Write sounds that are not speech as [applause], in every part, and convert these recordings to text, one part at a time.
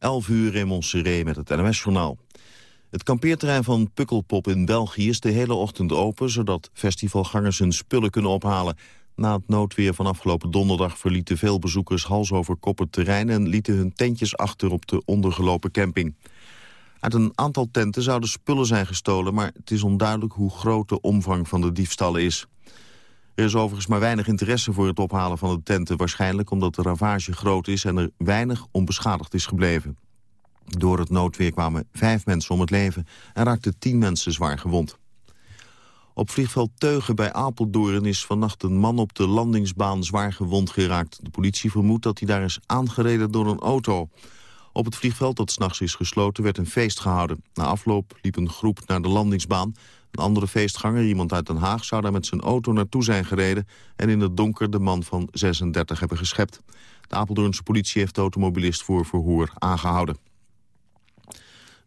11 uur in Montserrat met het NMS-journaal. Het kampeerterrein van Pukkelpop in België is de hele ochtend open... zodat festivalgangers hun spullen kunnen ophalen. Na het noodweer van afgelopen donderdag verlieten veel bezoekers... hals over kop het terrein en lieten hun tentjes achter op de ondergelopen camping. Uit een aantal tenten zouden spullen zijn gestolen... maar het is onduidelijk hoe groot de omvang van de diefstallen is. Er is overigens maar weinig interesse voor het ophalen van de tenten... waarschijnlijk omdat de ravage groot is en er weinig onbeschadigd is gebleven. Door het noodweer kwamen vijf mensen om het leven en raakten tien mensen zwaar gewond. Op vliegveld Teugen bij Apeldoorn is vannacht een man op de landingsbaan zwaar gewond geraakt. De politie vermoedt dat hij daar is aangereden door een auto. Op het vliegveld dat s'nachts is gesloten werd een feest gehouden. Na afloop liep een groep naar de landingsbaan. Een andere feestganger, iemand uit Den Haag, zou daar met zijn auto naartoe zijn gereden... en in het donker de man van 36 hebben geschept. De Apeldoornse politie heeft de automobilist voor verhoor aangehouden.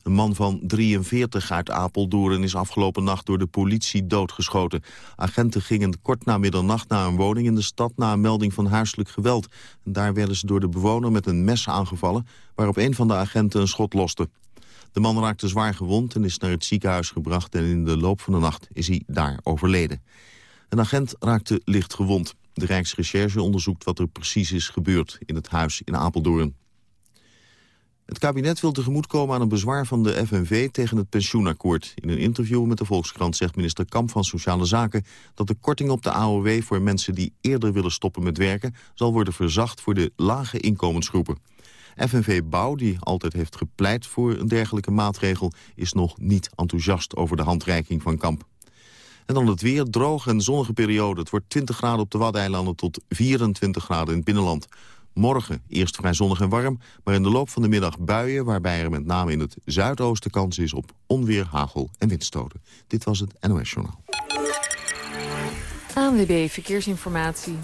Een man van 43 uit Apeldoorn is afgelopen nacht door de politie doodgeschoten. Agenten gingen kort na middernacht naar een woning in de stad... na een melding van huiselijk geweld. En daar werden ze door de bewoner met een mes aangevallen... waarop een van de agenten een schot loste. De man raakte zwaar gewond en is naar het ziekenhuis gebracht... en in de loop van de nacht is hij daar overleden. Een agent raakte licht gewond. De Rijksrecherche onderzoekt wat er precies is gebeurd in het huis in Apeldoorn. Het kabinet wil tegemoetkomen aan een bezwaar van de FNV tegen het pensioenakkoord. In een interview met de Volkskrant zegt minister Kamp van Sociale Zaken... dat de korting op de AOW voor mensen die eerder willen stoppen met werken... zal worden verzacht voor de lage inkomensgroepen. FNV Bouw, die altijd heeft gepleit voor een dergelijke maatregel... is nog niet enthousiast over de handreiking van Kamp. En dan het weer, droog en zonnige periode. Het wordt 20 graden op de Waddeneilanden tot 24 graden in het binnenland. Morgen eerst vrij zonnig en warm, maar in de loop van de middag buien... waarbij er met name in het zuidoosten kans is op onweer, hagel en windstoten. Dit was het NOS Journaal. ANWB Verkeersinformatie.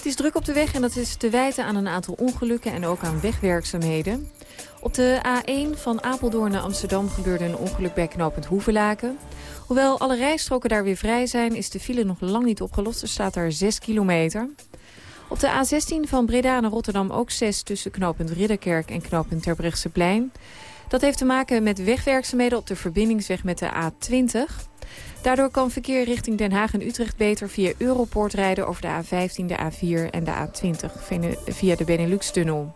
Het is druk op de weg en dat is te wijten aan een aantal ongelukken en ook aan wegwerkzaamheden. Op de A1 van Apeldoorn naar Amsterdam gebeurde een ongeluk bij knooppunt Hoevelaken. Hoewel alle rijstroken daar weer vrij zijn, is de file nog lang niet opgelost. Er staat er 6 kilometer. Op de A16 van Breda naar Rotterdam ook 6 tussen knooppunt Ridderkerk en knooppunt Terbrechtseplein. Dat heeft te maken met wegwerkzaamheden op de verbindingsweg met de A20. Daardoor kan verkeer richting Den Haag en Utrecht beter via Europoort rijden over de A15, de A4 en de A20 via de Benelux-tunnel.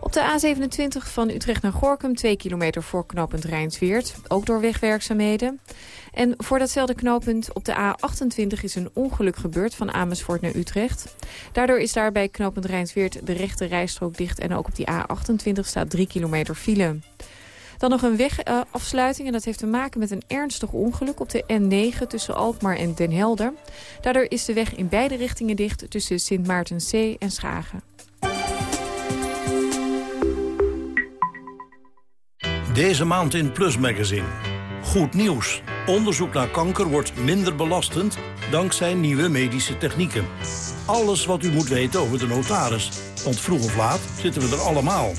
Op de A27 van Utrecht naar Gorkum, 2 kilometer voor knooppunt Rijnsweert. Ook door wegwerkzaamheden. En voor datzelfde knooppunt op de A28 is een ongeluk gebeurd van Amersfoort naar Utrecht. Daardoor is daar bij knooppunt Rijnsweert de rechte rijstrook dicht. En ook op die A28 staat 3 kilometer file. Dan nog een wegafsluiting en dat heeft te maken met een ernstig ongeluk op de N9 tussen Alkmaar en Den Helder. Daardoor is de weg in beide richtingen dicht tussen Sint Maartenzee en Schagen. Deze maand in Plus Magazine. Goed nieuws. Onderzoek naar kanker wordt minder belastend dankzij nieuwe medische technieken. Alles wat u moet weten over de notaris. Want vroeg of laat zitten we er allemaal.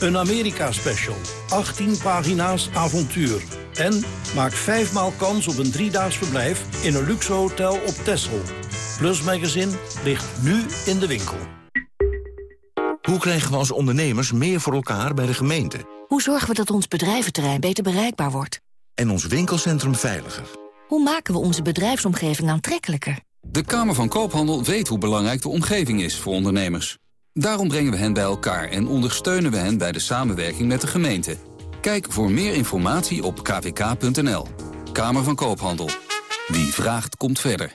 Een Amerika-special. 18 pagina's avontuur. En maak vijfmaal kans op een driedaags verblijf in een luxe hotel op Texel. Plus Magazine ligt nu in de winkel. Hoe krijgen we als ondernemers meer voor elkaar bij de gemeente? Hoe zorgen we dat ons bedrijventerrein beter bereikbaar wordt? En ons winkelcentrum veiliger? Hoe maken we onze bedrijfsomgeving aantrekkelijker? De Kamer van Koophandel weet hoe belangrijk de omgeving is voor ondernemers. Daarom brengen we hen bij elkaar en ondersteunen we hen bij de samenwerking met de gemeente. Kijk voor meer informatie op kvk.nl. Kamer van Koophandel. Wie vraagt, komt verder.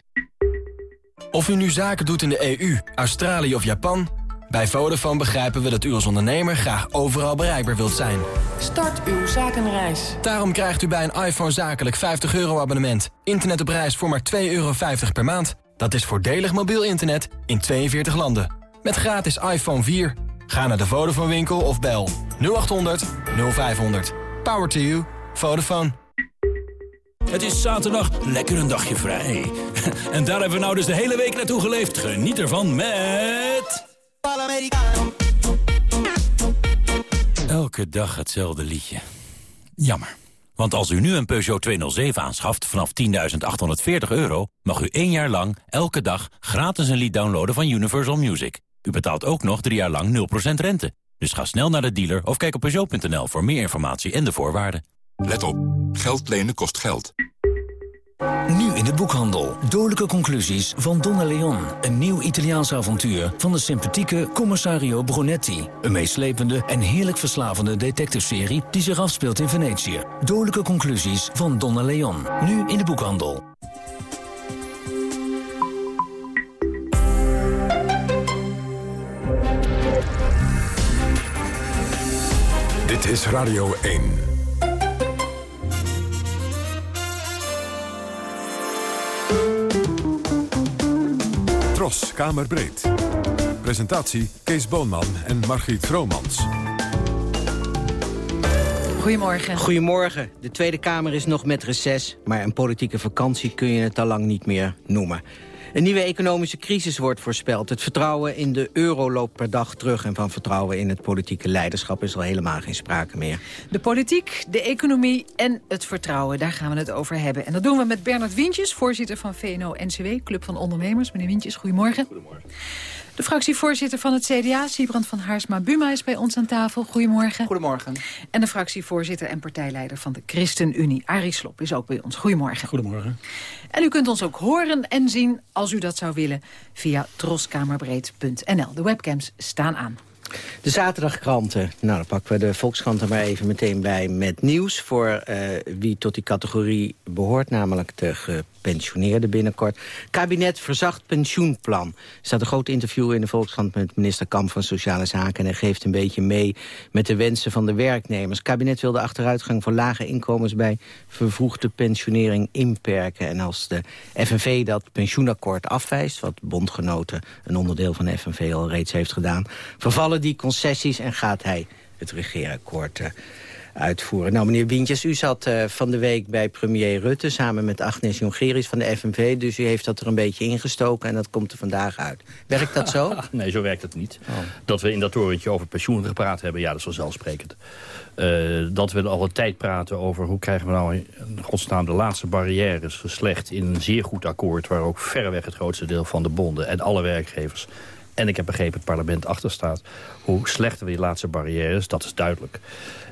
Of u nu zaken doet in de EU, Australië of Japan... bij Vodafone begrijpen we dat u als ondernemer graag overal bereikbaar wilt zijn. Start uw zakenreis. Daarom krijgt u bij een iPhone zakelijk 50 euro abonnement. Internet op reis voor maar 2,50 euro per maand. Dat is voordelig mobiel internet in 42 landen. Met gratis iPhone 4. Ga naar de Vodafone winkel of bel 0800 0500. Power to you. Vodafone. Het is zaterdag, lekker een dagje vrij. [laughs] En daar hebben we nou dus de hele week naartoe geleefd. Geniet ervan met... Elke dag hetzelfde liedje. Jammer. Want als u nu een Peugeot 207 aanschaft vanaf 10.840 euro... mag u één jaar lang, elke dag, gratis een lied downloaden van Universal Music. U betaalt ook nog drie jaar lang 0% rente. Dus ga snel naar de dealer of kijk op Peugeot.nl voor meer informatie en de voorwaarden. Let op, geld lenen kost geld. Nu in de boekhandel. Dodelijke conclusies van Donna Leon. Een nieuw Italiaans avontuur van de sympathieke Commissario Brunetti. Een meeslepende en heerlijk verslavende detective-serie die zich afspeelt in Venetië. Dodelijke conclusies van Donna Leon. Nu in de boekhandel. Dit is Radio 1. Tros, Kamerbreed. Presentatie Kees Boonman en Margriet Vromans. Goedemorgen. Goedemorgen. De Tweede Kamer is nog met reces, maar een politieke vakantie kun je het al lang niet meer noemen. Een nieuwe economische crisis wordt voorspeld. Het vertrouwen in de euro loopt per dag terug... en van vertrouwen in het politieke leiderschap is al helemaal geen sprake meer. De politiek, de economie en het vertrouwen, daar gaan we het over hebben. En dat doen we met Bernard Wintjes, voorzitter van VNO-NCW... Club van Ondernemers. Meneer Wintjes, goedemorgen. Goedemorgen. De fractievoorzitter van het CDA, Siebrand van Haarsma-Buma, is bij ons aan tafel. Goedemorgen. Goedemorgen. En de fractievoorzitter en partijleider van de ChristenUnie, Arie Slob, is ook bij ons. Goedemorgen. Goedemorgen. En u kunt ons ook horen en zien, als u dat zou willen, via troskamerbreed.nl. De webcams staan aan. De zaterdagkranten. Nou, dan pakken we de Volkskrant er maar even meteen bij met nieuws... voor uh, wie tot die categorie behoort, namelijk de gepensioneerden binnenkort. Kabinet verzacht pensioenplan. Er staat een groot interview in de Volkskrant met minister Kamp van Sociale Zaken... en hij geeft een beetje mee met de wensen van de werknemers. Kabinet wil de achteruitgang van lage inkomens... bij vervroegde pensionering inperken. En als de FNV dat pensioenakkoord afwijst... wat bondgenoten, een onderdeel van de FNV al reeds heeft gedaan... vervallen die concessies en gaat hij het regeerakkoord uh, uitvoeren. Nou, meneer Wintjes, u zat uh, van de week bij premier Rutte... samen met Agnes Jongerius van de FNV. Dus u heeft dat er een beetje ingestoken en dat komt er vandaag uit. Werkt dat zo? [laughs] nee, zo werkt het niet. Oh. Dat we in dat torentje over pensioen gepraat hebben... ja, dat is vanzelfsprekend. Uh, dat we al een tijd praten over hoe krijgen we nou in godsnaam de laatste barrières geslecht... in een zeer goed akkoord waar ook verreweg het grootste deel van de bonden... en alle werkgevers en ik heb begrepen het parlement achter staat. Hoe slechter we die laatste barrières, dat is duidelijk.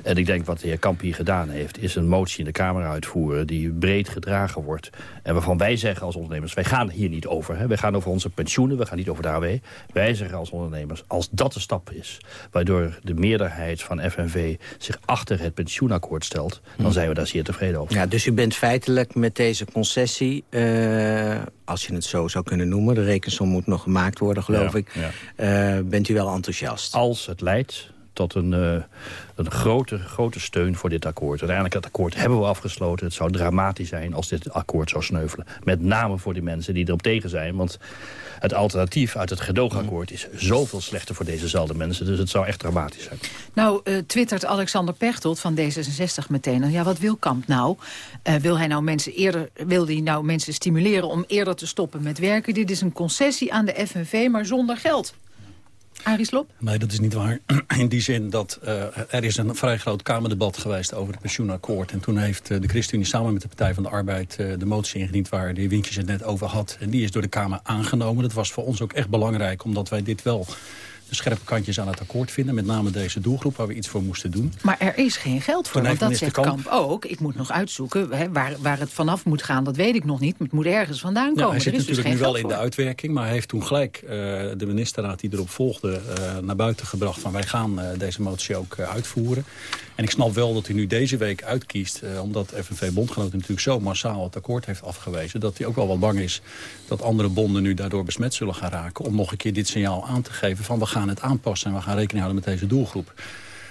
En ik denk wat de heer Kamp hier gedaan heeft... is een motie in de Kamer uitvoeren die breed gedragen wordt. En waarvan wij zeggen als ondernemers... wij gaan hier niet over. Hè. Wij gaan over onze pensioenen, we gaan niet over de AW. Wij zeggen als ondernemers, als dat de stap is... waardoor de meerderheid van FNV zich achter het pensioenakkoord stelt... dan hmm. zijn we daar zeer tevreden over. Ja, dus u bent feitelijk met deze concessie... Uh, als je het zo zou kunnen noemen... de rekensom moet nog gemaakt worden, geloof ja, ik... Ja. Uh, bent u wel enthousiast? Als het leidt tot een, uh, een grote, grote steun voor dit akkoord. Uiteindelijk, het akkoord hebben we afgesloten. Het zou dramatisch zijn als dit akkoord zou sneuvelen. Met name voor die mensen die erop tegen zijn. Want het alternatief uit het gedoogakkoord is zoveel slechter voor dezezelfde mensen. Dus het zou echt dramatisch zijn. Nou, uh, twittert Alexander Pechtold van D66 meteen. Ja, wat wil Kamp nou? Uh, wil hij nou mensen eerder, wil hij nou mensen stimuleren om eerder te stoppen met werken? Dit is een concessie aan de FNV, maar zonder geld. Arie Slob? Nee, dat is niet waar. [clears throat] In die zin dat uh, er is een vrij groot Kamerdebat geweest over het pensioenakkoord. En toen heeft uh, de ChristenUnie samen met de Partij van de Arbeid uh, de motie ingediend waar de heer Wintjes het net over had. En die is door de Kamer aangenomen. Dat was voor ons ook echt belangrijk, omdat wij dit wel de scherpe kantjes aan het akkoord vinden. Met name deze doelgroep waar we iets voor moesten doen. Maar er is geen geld voor, want dat zegt Kamp. Kamp ook. Ik moet nog uitzoeken hè, waar, waar het vanaf moet gaan. Dat weet ik nog niet. Het moet ergens vandaan komen. Ja, hij zit er is natuurlijk dus nu wel in de uitwerking. Maar hij heeft toen gelijk uh, de ministerraad die erop volgde uh, naar buiten gebracht. Van wij gaan uh, deze motie ook uitvoeren. En ik snap wel dat hij nu deze week uitkiest... Uh, omdat FNV-bondgenoten natuurlijk zo massaal het akkoord heeft afgewezen... dat hij ook wel wat bang is dat andere bonden nu daardoor besmet zullen gaan raken... om nog een keer dit signaal aan te geven van we gaan het aanpassen... en we gaan rekening houden met deze doelgroep.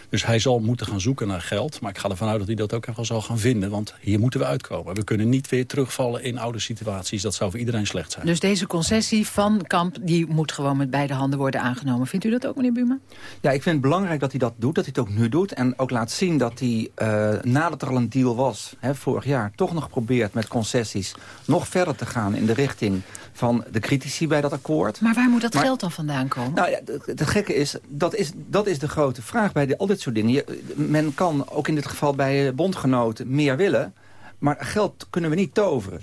Dus hij zal moeten gaan zoeken naar geld. Maar ik ga ervan uit dat hij dat ook wel zal gaan vinden. Want hier moeten we uitkomen. We kunnen niet weer terugvallen in oude situaties. Dat zou voor iedereen slecht zijn. Dus deze concessie van Kamp die moet gewoon met beide handen worden aangenomen. Vindt u dat ook, meneer Buma? Ja, ik vind het belangrijk dat hij dat doet. Dat hij het ook nu doet. En ook laat zien dat hij, uh, nadat er al een deal was, hè, vorig jaar... toch nog probeert met concessies nog verder te gaan in de richting van de critici bij dat akkoord. Maar waar moet dat maar, geld dan vandaan komen? Nou ja, het gekke is dat, is, dat is de grote vraag bij de, al dit soort dingen. Je, men kan ook in dit geval bij bondgenoten meer willen... Maar geld kunnen we niet toveren.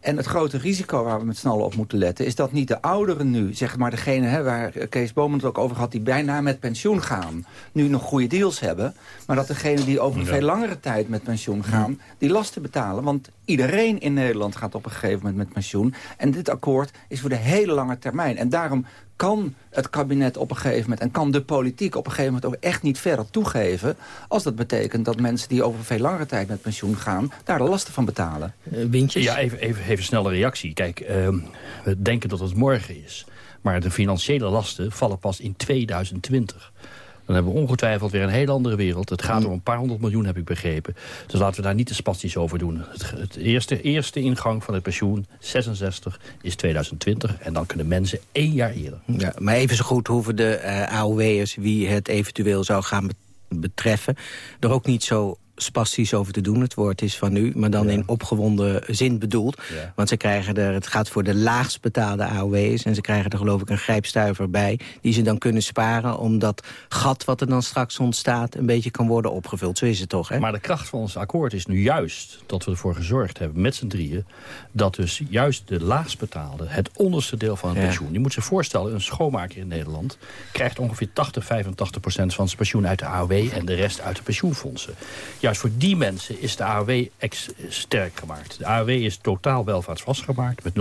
En het grote risico waar we met z'n allen op moeten letten... is dat niet de ouderen nu, zeg maar degene hè, waar Kees Bomen het ook over had... die bijna met pensioen gaan, nu nog goede deals hebben... maar dat degenen die over een veel langere tijd met pensioen gaan... die lasten betalen. Want iedereen in Nederland gaat op een gegeven moment met pensioen. En dit akkoord is voor de hele lange termijn. En daarom kan het kabinet op een gegeven moment... en kan de politiek op een gegeven moment ook echt niet verder toegeven... als dat betekent dat mensen die over veel langere tijd met pensioen gaan... daar de lasten van betalen. Uh, Ja, even, even, even snelle reactie. Kijk, uh, we denken dat het morgen is. Maar de financiële lasten vallen pas in 2020 dan hebben we ongetwijfeld weer een heel andere wereld. Het gaat om een paar honderd miljoen, heb ik begrepen. Dus laten we daar niet te spastisch over doen. Het, het eerste, eerste ingang van het pensioen, 66, is 2020. En dan kunnen mensen één jaar eerder. Ja, maar even zo goed hoeven de uh, AOW'ers, wie het eventueel zou gaan betreffen... er ook niet zo spastisch over te doen. Het woord is van u, maar dan in opgewonden zin bedoeld. Ja. Want ze krijgen er, het gaat voor de laagst betaalde AOW's... en ze krijgen er geloof ik een grijpstuiver bij... die ze dan kunnen sparen om dat gat wat er dan straks ontstaat... een beetje kan worden opgevuld. Zo is het toch, hè? Maar de kracht van ons akkoord is nu juist dat we ervoor gezorgd hebben... met z'n drieën, dat dus juist de laagst betaalde... het onderste deel van het ja. pensioen... je moet zich voorstellen, een schoonmaker in Nederland... krijgt ongeveer 80, 85 procent van zijn pensioen uit de AOW... en de rest uit de pensioenfondsen juist voor die mensen is de AOW sterk gemaakt. De AOW is totaal welvaartsvast gemaakt met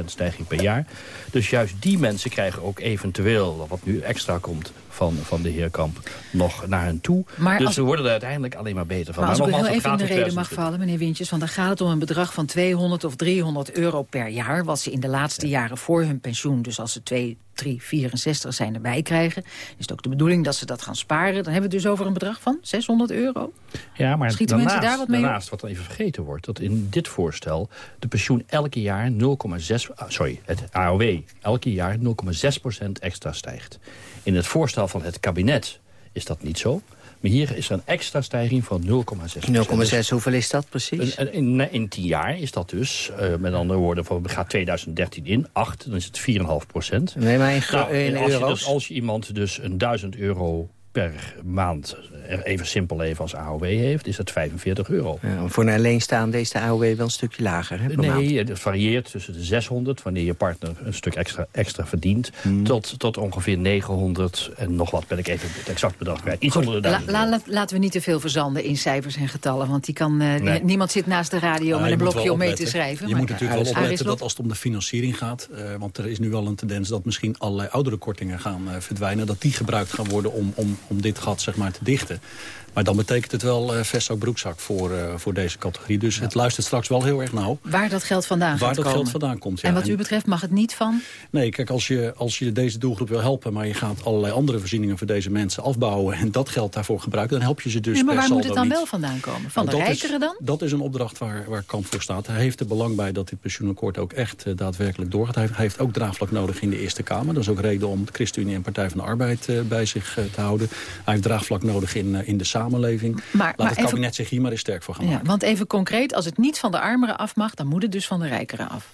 0,6% stijging per jaar. Dus juist die mensen krijgen ook eventueel, wat nu extra komt van, van de heer Kamp, nog naar hen toe. Maar dus als, ze worden er uiteindelijk alleen maar beter van. Maar als maar ik heel even in de reden mag vallen, meneer Wintjes... want dan gaat het om een bedrag van 200 of 300 euro per jaar... wat ze in de laatste ja. jaren voor hun pensioen, dus als ze 2, 3, 64 zijn erbij krijgen... is het ook de bedoeling dat ze dat gaan sparen. Dan hebben we het dus over een bedrag van 600 euro. Ja, maar Schieten daarnaast, daar wat mee daarnaast, wat dan even vergeten wordt... dat in dit voorstel de pensioen elke jaar 0,6... sorry, het AOW elke jaar 0,6% extra stijgt. In het voorstel van het kabinet is dat niet zo. Maar hier is er een extra stijging van 0,6 0,6, hoeveel is dat precies? In, in, in 10 jaar is dat dus, uh, met andere woorden, van, we gaan 2013 in, 8, dan is het 4,5 procent. Nee, maar in, nou, in als? Je dus, als je iemand dus een 1000 euro per maand even simpel even als AOW heeft, is dat 45 euro. Ja, voor een alleenstaande is de AOW wel een stukje lager, hè, Nee, het varieert tussen de 600, wanneer je partner een stuk extra, extra verdient... Hmm. Tot, tot ongeveer 900 en nog wat ben ik even het exact bedrag kwijt. Iets onder de la, la, Laten we niet te veel verzanden in cijfers en getallen... want die kan, uh, nee. niemand zit naast de radio met een blokje om mee te schrijven. Je moet natuurlijk wel opletten dat als het om de financiering gaat... Uh, want er is nu wel een tendens dat misschien allerlei oudere kortingen gaan uh, verdwijnen... dat die gebruikt gaan worden om, om, om dit gat zeg maar, te dichten. Maar dan betekent het wel uh, vestzak broekzak voor, uh, voor deze categorie. Dus ja. het luistert straks wel heel erg nauw. Waar dat geld vandaan Waar dat komen. geld vandaan komt, ja. En wat u betreft mag het niet van? Nee, kijk, als je, als je deze doelgroep wil helpen... maar je gaat allerlei andere voorzieningen voor deze mensen afbouwen... en dat geld daarvoor gebruiken, dan help je ze dus ja, maar waar moet het dan niet. wel vandaan komen? Van nou, de rijkeren dan? Is, dat is een opdracht waar, waar Kamp voor staat. Hij heeft er belang bij dat dit pensioenakkoord ook echt uh, daadwerkelijk doorgaat. Hij heeft, hij heeft ook draagvlak nodig in de Eerste Kamer. Dat is ook reden om de ChristenUnie en Partij van de Arbeid bij zich te houden. Hij heeft draagvlak nodig in, in de samenleving. Maar, Laat maar het even, kabinet zich hier maar eens sterk voor gaan ja. Want even concreet, als het niet van de armeren af mag... dan moet het dus van de rijkeren af.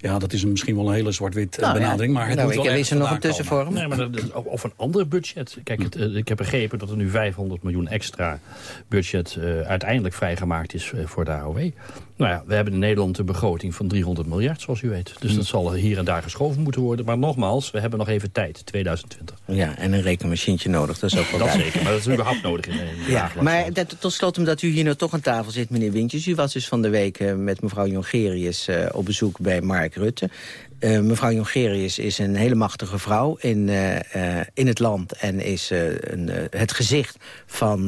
Ja, dat is een, misschien wel een hele zwart-wit Nou, benadering. Maar het nou, moet ik wel heb er nog een tussenvorm. Nee, maar dat, of een ander budget. Kijk, het, uh, ik heb begrepen dat er nu 500 miljoen extra budget uh, uiteindelijk vrijgemaakt is voor de AOW. Nou ja, we hebben in Nederland een begroting van 300 miljard, zoals u weet. Dus dat zal hier en daar geschoven moeten worden. Maar nogmaals, we hebben nog even tijd, 2020. Ja, en een rekenmachientje nodig, dat is ook wel Dat zeker, maar dat is überhaupt nodig in, in Ja, maar dat, tot slot, omdat u hier nou toch aan tafel zit, meneer Wintjes. U was dus van de week uh, met mevrouw Jongerius uh, op bezoek bij Mark Rutte. Uh, mevrouw Jongerius is een hele machtige vrouw in, uh, uh, in het land... en is een, het gezicht van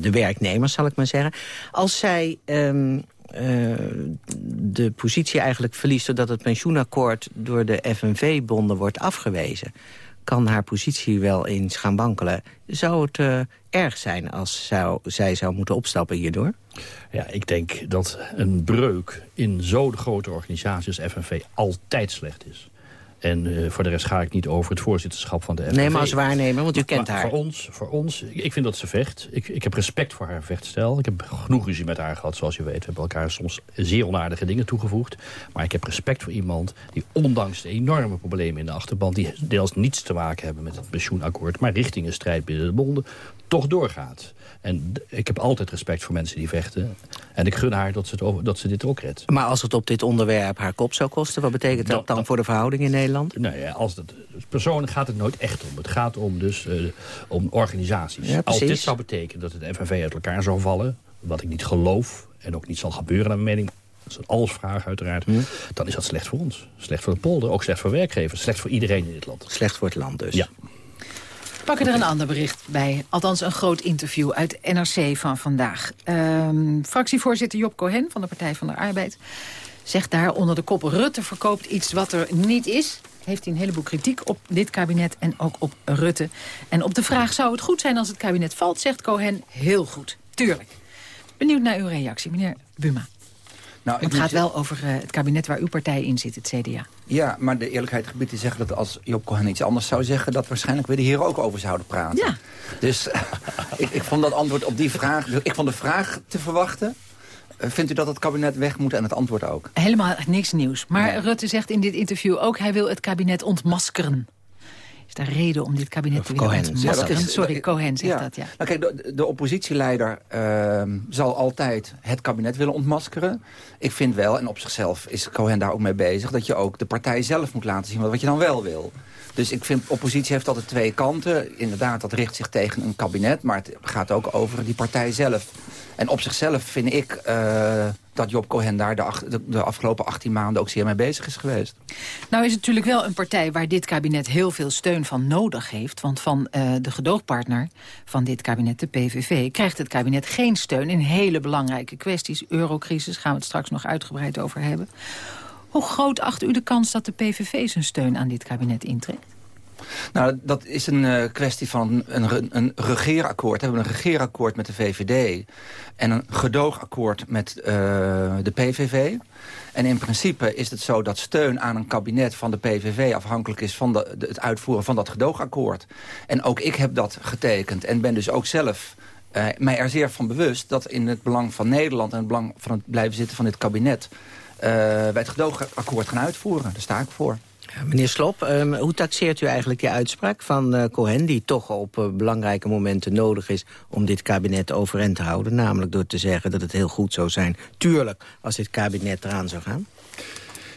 de werknemers, zal ik maar zeggen. Als zij... Uh, de positie eigenlijk verliest... doordat het pensioenakkoord door de FNV-bonden wordt afgewezen... kan haar positie wel eens gaan wankelen. Zou het uh, erg zijn als zou, zij zou moeten opstappen hierdoor? Ja, ik denk dat een breuk in zo'n grote organisatie als FNV altijd slecht is. En uh, voor de rest ga ik niet over het voorzitterschap van de FNV. Nee, maar als waarnemer, want u kent maar, haar. Voor ons, voor ons, ik vind dat ze vecht. Ik, ik heb respect voor haar vechtstijl. Ik heb genoeg ruzie met haar gehad, zoals je weet. We hebben elkaar soms zeer onaardige dingen toegevoegd. Maar ik heb respect voor iemand die ondanks de enorme problemen in de achterban... die deels niets te maken hebben met het pensioenakkoord... maar richting een strijd binnen de bonden, toch doorgaat. En ik heb altijd respect voor mensen die vechten. En ik gun haar dat ze, het over, dat ze dit ook redt. Maar als het op dit onderwerp haar kop zou kosten... wat betekent dat, dan voor de verhouding in Nederland? Nou ja, als het, persoonlijk gaat het nooit echt om. Het gaat om, dus, uh, om organisaties. Ja, als dit zou betekenen dat het FNV uit elkaar zou vallen... wat ik niet geloof en ook niet zal gebeuren naar mijn mening... dat is alles vraag uiteraard, hm. dan is dat slecht voor ons. Slecht voor de polder, ook slecht voor werkgevers. Slecht voor iedereen in dit land. Slecht voor het land dus. Ja. Pakken er een ander bericht bij. Althans een groot interview uit NRC van vandaag. Um, fractievoorzitter Job Cohen van de Partij van de Arbeid... zegt daar onder de kop Rutte verkoopt iets wat er niet is. Heeft hij een heleboel kritiek op dit kabinet en ook op Rutte. En op de vraag zou het goed zijn als het kabinet valt... zegt Cohen heel goed. Tuurlijk. Benieuwd naar uw reactie, meneer Buma. Nou, het gaat wel over uh, het kabinet waar uw partij in zit, het CDA. Ja, maar de eerlijkheid gebied te zeggen dat als Job Cohen iets anders zou zeggen... dat waarschijnlijk we er hier ook over zouden praten. Ja. Dus [laughs] ik, ik vond dat antwoord op die vraag... Ik vond de vraag te verwachten. Uh, vindt u dat het kabinet weg moet en het antwoord ook? Helemaal niks nieuws. Maar nee. Rutte zegt in dit interview ook... hij wil het kabinet ontmaskeren. Is daar reden om dit kabinet te willen ontmaskeren? Ja, Sorry, Cohen zegt ja. dat, ja. Nou, kijk, de, de oppositieleider uh, zal altijd het kabinet willen ontmaskeren. Ik vind wel, en op zichzelf is Cohen daar ook mee bezig... dat je ook de partij zelf moet laten zien wat je dan wel wil. Dus ik vind, oppositie heeft altijd twee kanten. Inderdaad, dat richt zich tegen een kabinet... maar het gaat ook over die partij zelf. En op zichzelf vind ik uh, dat Job Cohen daar de, afgelopen 18 maanden ook zeer mee bezig is geweest. Nou is het natuurlijk wel een partij waar dit kabinet heel veel steun van nodig heeft. Want van uh, de gedoogpartner van dit kabinet, de PVV, krijgt het kabinet geen steun in hele belangrijke kwesties. Eurocrisis, gaan we het straks nog uitgebreid over hebben. Hoe groot acht u de kans dat de PVV zijn steun aan dit kabinet intrekt? Nou, dat is een uh, kwestie van een, een, regeerakkoord. We hebben een regeerakkoord met de VVD en een gedoogakkoord met uh, de PVV. En in principe is het zo dat steun aan een kabinet van de PVV... afhankelijk is van de, het uitvoeren van dat gedoogakkoord. En ook ik heb dat getekend en ben dus ook zelf... Uh, mij er zeer van bewust dat in het belang van Nederland... en het belang van het blijven zitten van dit kabinet... wij het gedoogakkoord gaan uitvoeren. Daar sta ik voor. Meneer Slop, um, hoe taxeert u eigenlijk die uitspraak van uh, Cohen... die toch op uh, belangrijke momenten nodig is om dit kabinet overeind te houden? Namelijk door te zeggen dat het heel goed zou zijn, tuurlijk, als dit kabinet eraan zou gaan?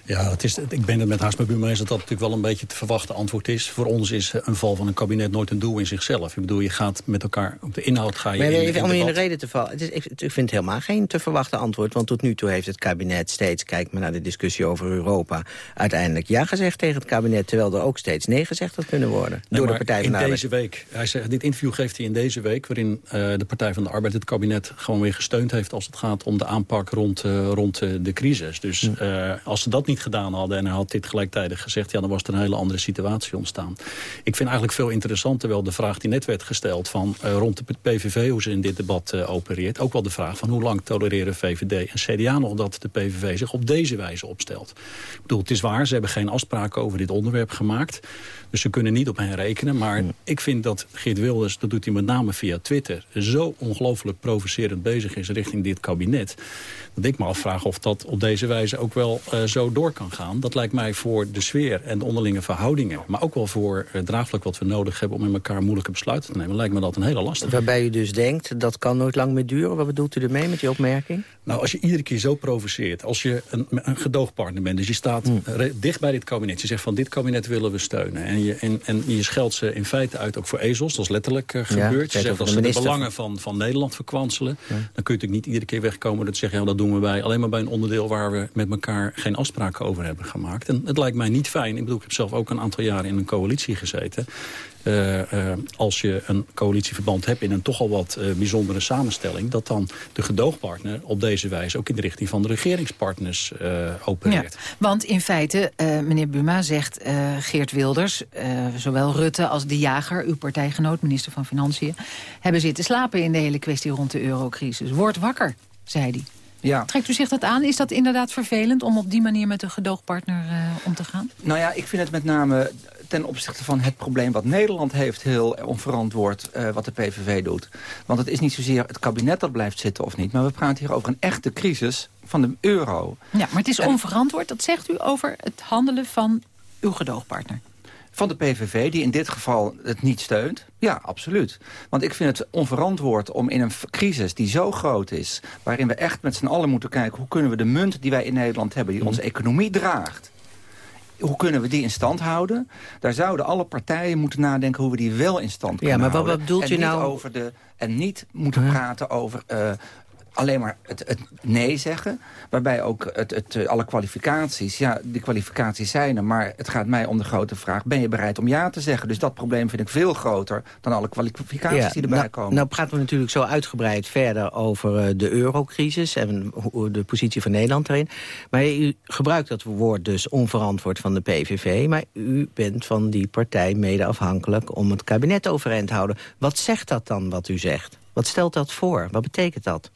Ja, het is, ik ben het met Haas met Buma eens dat dat natuurlijk wel een beetje te verwachten antwoord is. Voor ons is een val van een kabinet nooit een doel in zichzelf. Ik bedoel, je gaat met elkaar op de inhoud ga je maar in, even, in om in de reden te vallen. Het is, ik, ik vind het helemaal geen te verwachten antwoord. Want tot nu toe heeft het kabinet steeds, kijk maar naar de discussie over Europa... uiteindelijk ja gezegd tegen het kabinet... terwijl er ook steeds nee gezegd had kunnen worden nee, door de Partij van de in Arbeid. deze week, hij zegt, dit interview geeft hij in deze week... waarin uh, de Partij van de Arbeid het kabinet gewoon weer gesteund heeft... als het gaat om de aanpak rond, uh, rond uh, de crisis. Dus uh, als ze dat niet gedaan hadden... en hij had dit gelijktijdig gezegd... ja, dan was er een hele andere situatie ontstaan. Ik vind eigenlijk veel interessanter wel de vraag die net werd gesteld... van uh, rond de PVV, hoe ze in dit debat uh, opereert. Ook wel de vraag van hoe lang tolereren VVD en CDA nog... dat de PVV zich op deze wijze opstelt. Ik bedoel, het is waar, ze hebben geen afspraken over dit onderwerp gemaakt... Dus ze kunnen niet op hen rekenen. Maar ik vind dat Geert Wilders, dat doet hij met name via Twitter... zo ongelooflijk provocerend bezig is richting dit kabinet... dat ik me afvraag of dat op deze wijze ook wel uh, zo door kan gaan. Dat lijkt mij voor de sfeer en de onderlinge verhoudingen... maar ook wel voor het draagvlak wat we nodig hebben... om in elkaar moeilijke besluiten te nemen, lijkt me dat een hele lastige. Waarbij u dus denkt, dat kan nooit lang meer duren. Wat bedoelt u ermee met die opmerking? Nou, als je iedere keer zo provoceert, als je een, een gedoogpartner bent... dus je staat mm. dicht bij dit kabinet, je zegt van dit kabinet willen we steunen... en je, en, en je scheldt ze in feite uit ook voor ezels. Dat is letterlijk uh, gebeurd. Ja, je zegt dat ze de belangen van, van Nederland verkwanselen. Ja. Dan kun je natuurlijk niet iedere keer wegkomen dat zeggen... Ja, dat doen we bij, alleen maar bij een onderdeel waar we met elkaar geen afspraken over hebben gemaakt. En het lijkt mij niet fijn. Ik bedoel, ik heb zelf ook een aantal jaren in een coalitie gezeten. Uh, uh, als je een coalitieverband hebt in een toch al wat uh, bijzondere samenstelling... dat dan de gedoogpartner op deze wijze ook in de richting van de regeringspartners opereert. Want in feite, meneer Buma zegt Geert Wilders... zowel Rutte als De Jager, uw partijgenoot, minister van Financiën... hebben zitten slapen in de hele kwestie rond de eurocrisis. Word wakker, zei hij. Ja. Trekt u zich dat aan? Is dat inderdaad vervelend om op die manier met een gedoogpartner uh, om te gaan? Nou ja, ik vind het met name ten opzichte van het probleem wat Nederland heeft... heel onverantwoord uh, wat de PVV doet. Want het is niet zozeer het kabinet dat blijft zitten of niet... maar we praten hier over een echte crisis van de euro. Ja, maar het is onverantwoord, dat zegt u over het handelen van uw gedoogpartner van de PVV, die in dit geval het niet steunt? Ja, absoluut. Want ik vind het onverantwoord om in een crisis die zo groot is... waarin we echt met z'n allen moeten kijken... hoe kunnen we de munt die wij in Nederland hebben... die mhm. onze economie draagt... hoe kunnen we die in stand houden? Daar zouden alle partijen moeten nadenken hoe we die wel in stand kunnen houden. Ja, maar wat, bedoelt je nou? Over de, en niet moeten praten over uh, alleen maar het, het, nee zeggen. Waarbij ook het, het, eh, alle kwalificaties, ja, die kwalificaties zijn er. Maar het gaat mij om de grote vraag, ben je bereid om ja te zeggen? Dus dat probleem vind ik veel groter dan alle kwalificaties die erbij nou, komen. Nou praten we natuurlijk zo uitgebreid verder over uh, de eurocrisis... en de positie van Nederland erin. Maar u gebruikt dat woord dus onverantwoord van de PVV... maar u bent van die partij mede afhankelijk om het kabinet overeind te houden. Wat zegt dat dan, wat u zegt? Wat stelt dat voor? Wat betekent dat?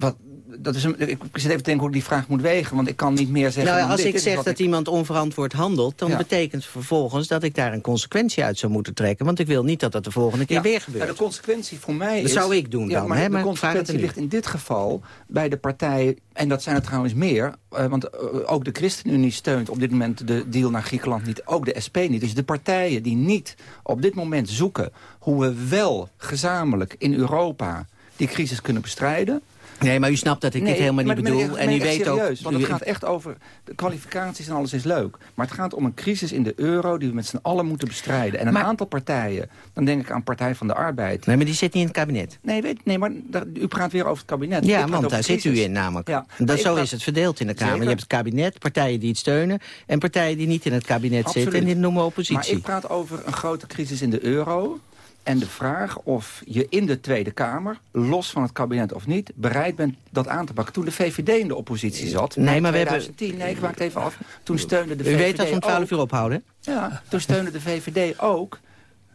Wat, dat is een, ik zit even te denken hoe ik die vraag moet wegen. Want ik kan niet meer zeggen nou, Als ik zeg dat iemand onverantwoord handelt... dan betekent vervolgens dat ik daar een consequentie uit zou moeten trekken. Want ik wil niet dat dat de volgende keer weer gebeurt. Nou, de consequentie voor mij is... Dat zou ik doen dan. Maar, hè, maar de consequentie ligt in dit geval bij de partij... en dat zijn er trouwens meer... Uh, want uh, ook de ChristenUnie steunt op dit moment de deal naar Griekenland niet. Ook de SP niet. Dus de partijen die niet op dit moment zoeken... hoe we wel gezamenlijk in Europa die crisis kunnen bestrijden Nee, maar u snapt dat ik dit helemaal niet bedoel. en u weet serieus, ook... Want het gaat echt over... De kwalificaties en alles is leuk. Maar het gaat om een crisis in de euro... die we met z'n allen moeten bestrijden. En een aantal partijen... Dan denk ik aan Partij van de Arbeid. Nee, maar die zit niet in het kabinet. Nee, weet, nee maar u praat weer over het kabinet. Ja, want daar zit u in namelijk. Ja, dat, zo is het verdeeld in de Kamer. Je hebt het kabinet, partijen die het steunen... en partijen die niet in het kabinet zitten en die noemen oppositie. Maar ik praat over een grote crisis in de euro... En de vraag of je in de Tweede Kamer, los van het kabinet of niet... bereid bent dat aan te pakken. Toen de VVD in de oppositie zat, nee, maar 2010, we hebben... nee, ik maak het even af. Toen steunde de VVD U weet dat we om 12 uur ophouden? Ja, toen steunde de VVD ook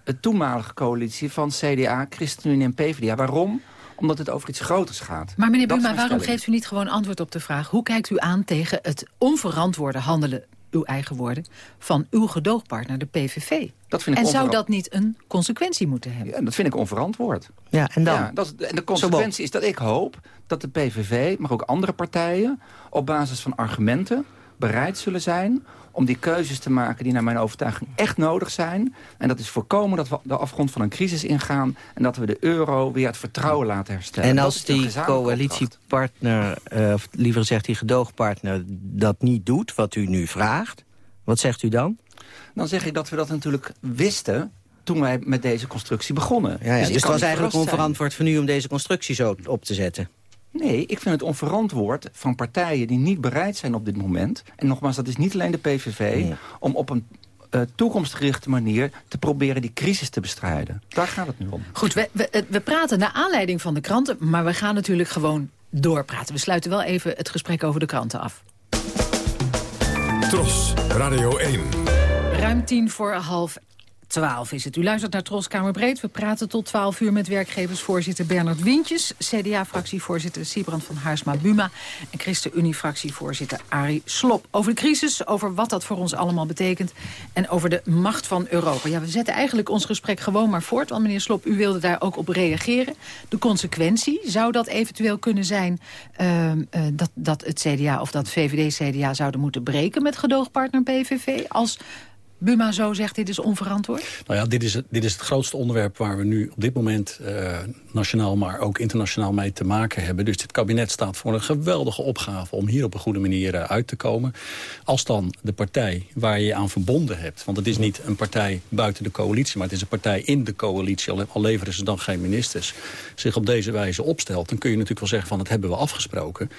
de toenmalige coalitie van CDA, ChristenUnie en PvdA. Waarom? Omdat het over iets groters gaat. Maar meneer Buma, waarom geeft u niet gewoon antwoord op de vraag... hoe kijkt u aan tegen het onverantwoorde handelen uw eigen woorden, van uw gedoogpartner, de PVV. Dat vind ik en zou dat niet een consequentie moeten hebben? Ja, dat vind ik onverantwoord. Ja, en dan? Ja, dat is, en de consequentie is dat ik hoop dat de PVV, maar ook andere partijen... op basis van argumenten bereid zullen zijn om die keuzes te maken die naar mijn overtuiging echt nodig zijn. En dat is voorkomen dat we de afgrond van een crisis ingaan... en dat we de euro weer het vertrouwen laten herstellen. En als die coalitiepartner, uh, of liever gezegd die gedoogpartner... dat niet doet, wat u nu vraagt, wat zegt u dan? Dan zeg ik dat we dat natuurlijk wisten toen wij met deze constructie begonnen. Ja, ja, dus, dus het was eigenlijk onverantwoord van u om deze constructie zo op te zetten? Nee, ik vind het onverantwoord van partijen die niet bereid zijn op dit moment... en nogmaals, dat is niet alleen de PVV... om op een uh, toekomstgerichte manier te proberen die crisis te bestrijden. Daar gaat het nu om. Goed, we, we, we praten naar aanleiding van de kranten... maar we gaan natuurlijk gewoon doorpraten. We sluiten wel even het gesprek over de kranten af. Tros, Radio 1. Ruim tien voor half 12 is het. U luistert naar Troskamer Breed. We praten tot 12 uur met werkgeversvoorzitter Bernard Wintjes... CDA-fractievoorzitter Siebrand van Haarsma-Buma... en ChristenUnie-fractievoorzitter Arie Slop. Over de crisis, over wat dat voor ons allemaal betekent... en over de macht van Europa. Ja, we zetten eigenlijk ons gesprek gewoon maar voort... want meneer Slop, u wilde daar ook op reageren. De consequentie, zou dat eventueel kunnen zijn... Uh, uh, dat, dat het CDA of dat VVD-CDA zouden moeten breken... met gedoogpartner PVV... als Buma zo zegt, dit is onverantwoord? Nou ja, dit is, het, dit is het grootste onderwerp waar we nu op dit moment... Uh, nationaal, maar ook internationaal mee te maken hebben. Dus dit kabinet staat voor een geweldige opgave... om hier op een goede manier uh, uit te komen. Als dan de partij waar je je aan verbonden hebt... want het is niet een partij buiten de coalitie... maar het is een partij in de coalitie... al, al leveren ze dan geen ministers... zich op deze wijze opstelt... dan kun je natuurlijk wel zeggen van... dat hebben we afgesproken.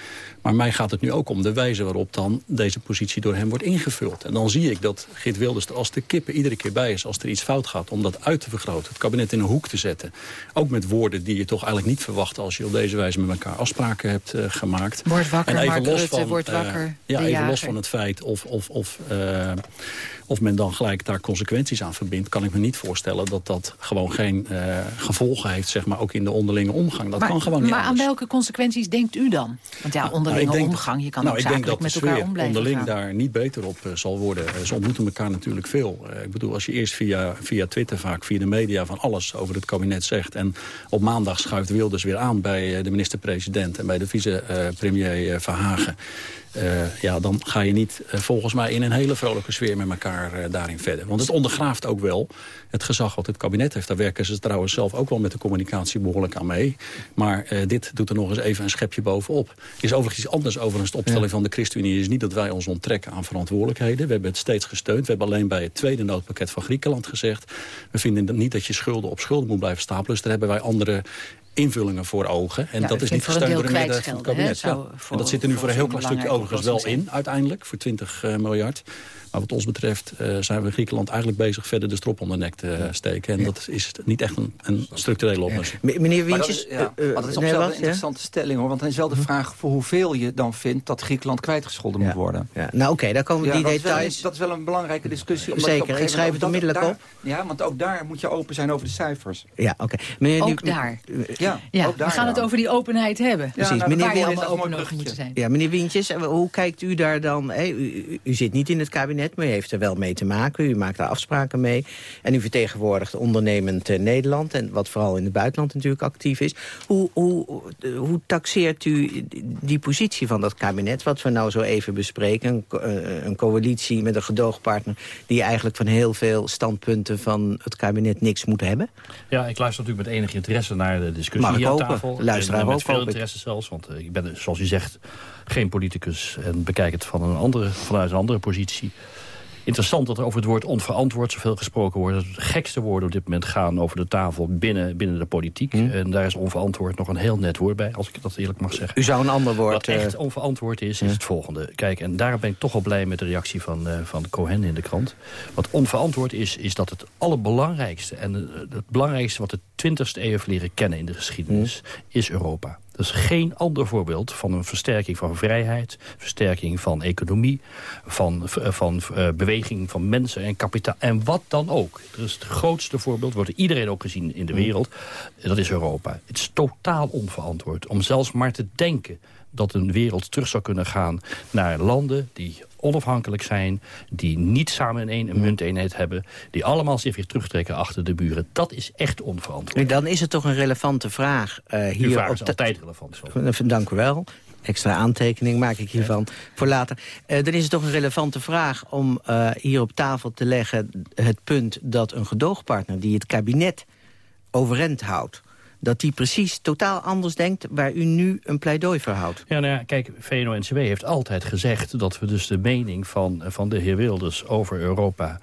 Maar mij gaat het nu ook om de wijze waarop dan... deze positie door hem wordt ingevuld. En dan zie ik dat Geert Wilders als de kippen iedere keer bij is... als er iets fout gaat, om dat uit te vergroten. Het kabinet in een hoek te zetten. Ook met woorden die je toch eigenlijk niet verwacht... als je op deze wijze met elkaar afspraken hebt uh, gemaakt. Word wakker, en even los Rutte, van, wordt eh, wakker. Uh, ja, even los van het feit of... of, of uh, Of men dan gelijk daar consequenties aan verbindt... kan ik me niet voorstellen dat dat gewoon geen uh, gevolgen heeft... zeg maar ook in de onderlinge omgang. Dat maar, kan gewoon niet Maar aan welke consequenties denkt u dan? Want ja, onderlinge nou, denk, omgang, je kan nou, ook ik denk dat met elkaar om onderling gaan. daar niet beter op uh, zal worden. Uh, ze ontmoeten elkaar natuurlijk veel. ik bedoel, als je eerst via, via Twitter vaak, via de media... van alles over het kabinet zegt... en op maandag schuift Wilders weer aan bij de minister-president... en bij de vicepremier Verhagen... Uh, ja, dan ga je niet uh, volgens mij in een hele vrolijke sfeer met elkaar uh, daarin verder. Want het ondergraaft ook wel het gezag wat het kabinet heeft. Daar werken ze trouwens zelf ook wel met de communicatie behoorlijk aan mee. Maar dit doet er nog eens even een schepje bovenop. Is overigens iets anders overigens de opstelling ja. van de ChristenUnie... is niet dat wij ons onttrekken aan verantwoordelijkheden. We hebben het steeds gesteund. We hebben alleen bij het tweede noodpakket van Griekenland gezegd... we vinden niet dat je schulden op schulden moet blijven stapelen. Dus daar hebben wij andere invullingen voor ogen. En ja, dat is niet gesteund door de meerderheid van het kabinet. Ja. en dat zit er nu voor een heel klein stukje overigens wel in, uiteindelijk, voor 20 uh, miljard. Maar wat ons betreft uh, zijn we Griekenland eigenlijk bezig verder de strop onder de nek te uh, steken. En dat is niet echt een, een structurele oplossing. Ja. Meneer Wintjes... Maar dat is, ja, maar dat is op nee, een interessante stelling hoor. Want dan is wel de vraag voor hoeveel je dan vindt dat Griekenland kwijtgescholden moet worden. Ja. Nou oké, okay, daar komen die dat details... Is wel, dat is wel een belangrijke discussie. Zeker, ik schrijf het onmiddellijk op. Ja, want ook daar moet je open zijn over de cijfers. Ja, oké. Okay. Ook nu, daar. Ja, ja ook daar, we gaan het over die openheid hebben. Precies. Nou, meneer zijn. Ja, meneer Wintjes, hoe kijkt u daar dan... Hey, u, u zit niet in het kabinet, maar u heeft er wel mee te maken. U maakt daar afspraken mee. En u vertegenwoordigt ondernemend uh, Nederland... en wat vooral in het buitenland natuurlijk actief is. Hoe, hoe, uh, hoe taxeert u die positie van dat kabinet... wat we nou zo even bespreken? Een, uh, een coalitie met een gedoogpartner... die eigenlijk van heel veel standpunten van het kabinet niks moet hebben? Ja, ik luister natuurlijk met enig interesse naar de discussie Mag hier aan tafel. Luisteraar ook, met veel interesse zelfs, want ik ben, zoals u zegt, geen politicus... en bekijk het van een andere, vanuit een andere positie interessant dat er over het woord onverantwoord zoveel gesproken wordt. De gekste woorden op dit moment gaan over de tafel binnen, binnen de politiek. Hm. En daar is onverantwoord nog een heel net woord bij, als ik dat eerlijk mag zeggen. U zou een ander woord... Wat echt onverantwoord is, is het volgende. Kijk, en daar ben ik toch al blij met de reactie van, uh, van Cohen in de krant. Wat onverantwoord is, is dat het allerbelangrijkste... en uh, het belangrijkste wat de 20e eeuw heeft leren kennen in de geschiedenis... Hm. is Europa. Dat is geen ander voorbeeld van een versterking van vrijheid... versterking van economie, van, van uh, beweging van mensen en kapitaal. En wat dan ook. Dat is het grootste voorbeeld, wordt iedereen ook gezien in de wereld. Dat is Europa. Het is totaal onverantwoord om zelfs maar te denken dat een wereld terug zou kunnen gaan naar landen die onafhankelijk zijn... die niet samen in één een munteenheid hebben... die allemaal zich weer terugtrekken achter de buren. Dat is echt onverantwoord. Dan is het toch een relevante vraag. Uh, hier vraag op is altijd relevant. Zo. Dank u wel. Extra aantekening maak ik hiervan ja. voor later. Uh, dan is het toch een relevante vraag om uh, hier op tafel te leggen... het punt dat een gedoogpartner die het kabinet overeind houdt dat die precies totaal anders denkt... waar u nu een pleidooi voor houdt. Ja, nou ja, kijk, VNO-NCW heeft altijd gezegd... dat we dus de mening van, van de heer Wilders over Europa...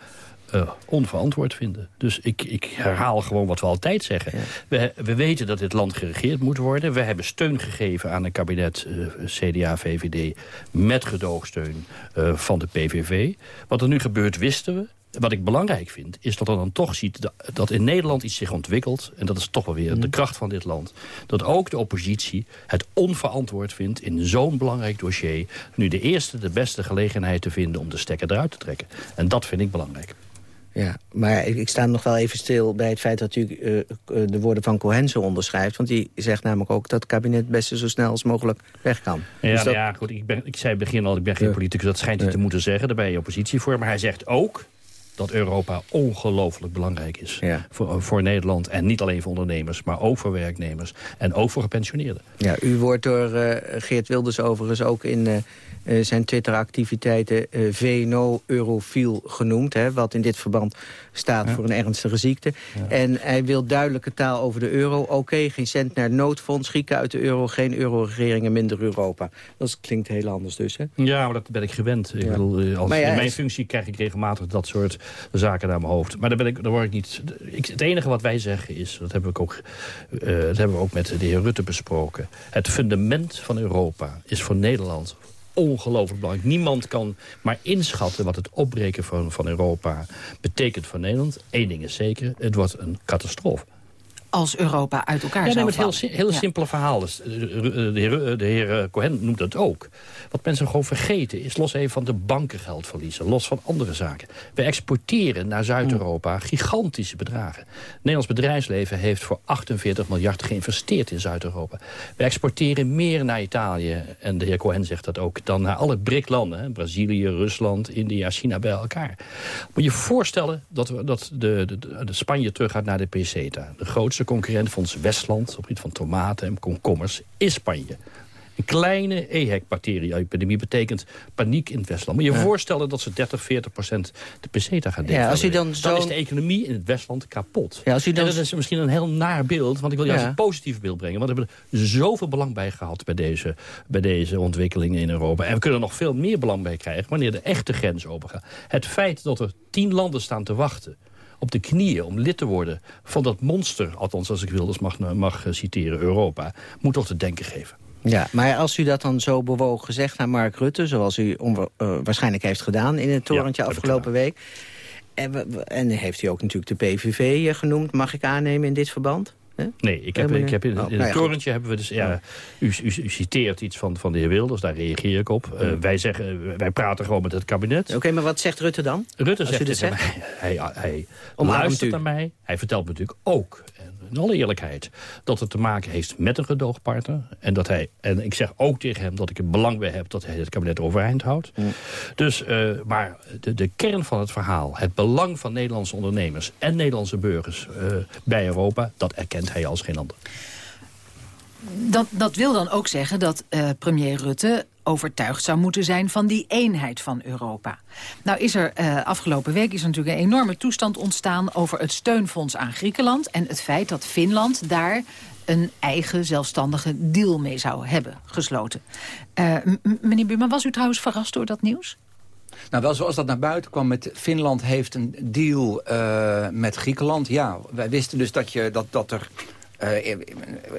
Uh, onverantwoord vinden. Dus ik, ik herhaal gewoon wat we altijd zeggen. Ja. We, we weten dat dit land geregeerd moet worden. We hebben steun gegeven aan een kabinet uh, CDA-VVD... met gedoogsteun uh, van de PVV. Wat er nu gebeurt, wisten we wat ik belangrijk vind, is dat er dan toch ziet dat, in Nederland iets zich ontwikkelt. En dat is toch wel weer de kracht van dit land. Dat ook de oppositie het onverantwoord vindt in zo'n belangrijk dossier... nu de eerste, de beste gelegenheid te vinden om de stekker eruit te trekken. En dat vind ik belangrijk. Ja, maar ik sta nog wel even stil bij het feit dat u uh, de woorden van Cohen zo onderschrijft. Want die zegt namelijk ook dat het kabinet best zo snel als mogelijk weg kan. Ja, dus dat... ja goed, ik, ben, ik zei in het begin al, ik ben geen politicus. Dat schijnt hij te moeten zeggen, daar ben je oppositie voor. Maar hij zegt ook dat Europa ongelooflijk belangrijk is ja. voor, voor Nederland. En niet alleen voor ondernemers, maar ook voor werknemers. En ook voor gepensioneerden. Ja, u wordt door uh, Geert Wilders overigens ook in uh, uh, zijn Twitter-activiteiten... VNO-eurofiel genoemd, hè, wat in dit verband staat ja. voor een ernstige ziekte. Ja. En hij wil duidelijke taal over de euro. Oké, okay, geen cent naar noodfonds, Grieken uit de euro... geen euro-regeringen, minder Europa. Dat klinkt heel anders dus, hè? Ja, maar dat ben ik gewend. Ik bedoel, als, in mijn functie krijg ik regelmatig dat soort zaken naar mijn hoofd. Maar daar, ben ik, daar word ik niet... Ik, het enige wat wij zeggen is, dat hebben, we ook, uh, dat hebben we ook met de heer Rutte besproken... het fundament van Europa is voor Nederland ongelooflijk belangrijk. Niemand kan maar inschatten wat het opbreken van, van Europa betekent voor Nederland. Eén ding is zeker, het wordt een catastrofe. Als Europa uit elkaar ja, zou neem het vallen. heel, heel Ja. simpele verhaal. Eh, De heer, de heer eh, Cohen noemt dat ook. Wat mensen gewoon vergeten is, los even van de bankengeldverliezen... los van andere zaken. We exporteren naar Zuid-Europa gigantische bedragen. Het Nederlands bedrijfsleven heeft voor 48 miljard geïnvesteerd in Zuid-Europa. We exporteren meer naar Italië, en de heer Cohen zegt dat ook... dan naar alle BRIC-landen, Brazilië, Rusland, India, China bij elkaar. Moet je je voorstellen dat, we, dat de, de, de Spanje teruggaat naar de peseta. De grootste concurrent van ons Westland, op het gebied van tomaten en komkommers, is Spanje. Een kleine EHEC-bacterie-epidemie betekent paniek in het Westland. Moet je je Ja. voorstellen dat ze 30, 40 procent de peseta gaan Ja, als u dan dan is de economie in het Westland kapot. Ja, als u dan- En dat is misschien een heel naar beeld, want ik wil juist Ja. een positief beeld brengen. Want we hebben er zoveel belang bij gehad bij deze, bij deze ontwikkelingen in Europa. En we kunnen er nog veel meer belang bij krijgen wanneer de echte grens open gaat. Het feit dat er tien landen staan te wachten op de knieën om lid te worden van dat monster, althans als ik Wilders mag, mag eh, citeren, Europa, moet toch te denken geven. Ja, maar als u dat dan zo bewogen zegt aan Mark Rutte... zoals u eh, waarschijnlijk heeft gedaan in het torentje afgelopen week... En, en heeft u ook natuurlijk de PVV eh, genoemd, mag ik aannemen in dit verband? Nee, ik heb, ik heb in, oh, nou het ja, goed. torentje hebben we dus... Ja, u, u, u citeert iets van, van de heer Wilders, daar reageer ik op. Eh, wij, zeggen, wij praten gewoon met het kabinet. Oké, maar wat zegt Rutte dan? Rutte zegt dit mij, hij, hij Omarmt luistert u. naar mij. Hij vertelt me natuurlijk ook, in alle eerlijkheid... dat het te maken heeft met een gedoogpartner. En, dat hij, en ik zeg ook tegen hem dat ik er belang bij heb... dat hij het kabinet overeind houdt. Dus, eh, maar de, de kern van het verhaal... het belang van Nederlandse ondernemers en Nederlandse burgers eh, bij Europa... dat erkent hij als geen ander. Dat, dat wil dan ook zeggen dat eh, premier Rutte overtuigd zou moeten zijn van die eenheid van Europa. Nou is er eh, afgelopen week is natuurlijk een enorme toestand ontstaan over het steunfonds aan Griekenland en het feit dat Finland daar een eigen zelfstandige deal mee zou hebben gesloten. Eh, meneer Buurman, was u trouwens verrast door dat nieuws? Nou, wel zoals dat naar buiten kwam met Finland heeft een deal eh, met Griekenland. Ja, wij wisten dus dat, je, dat, dat er... eh, in-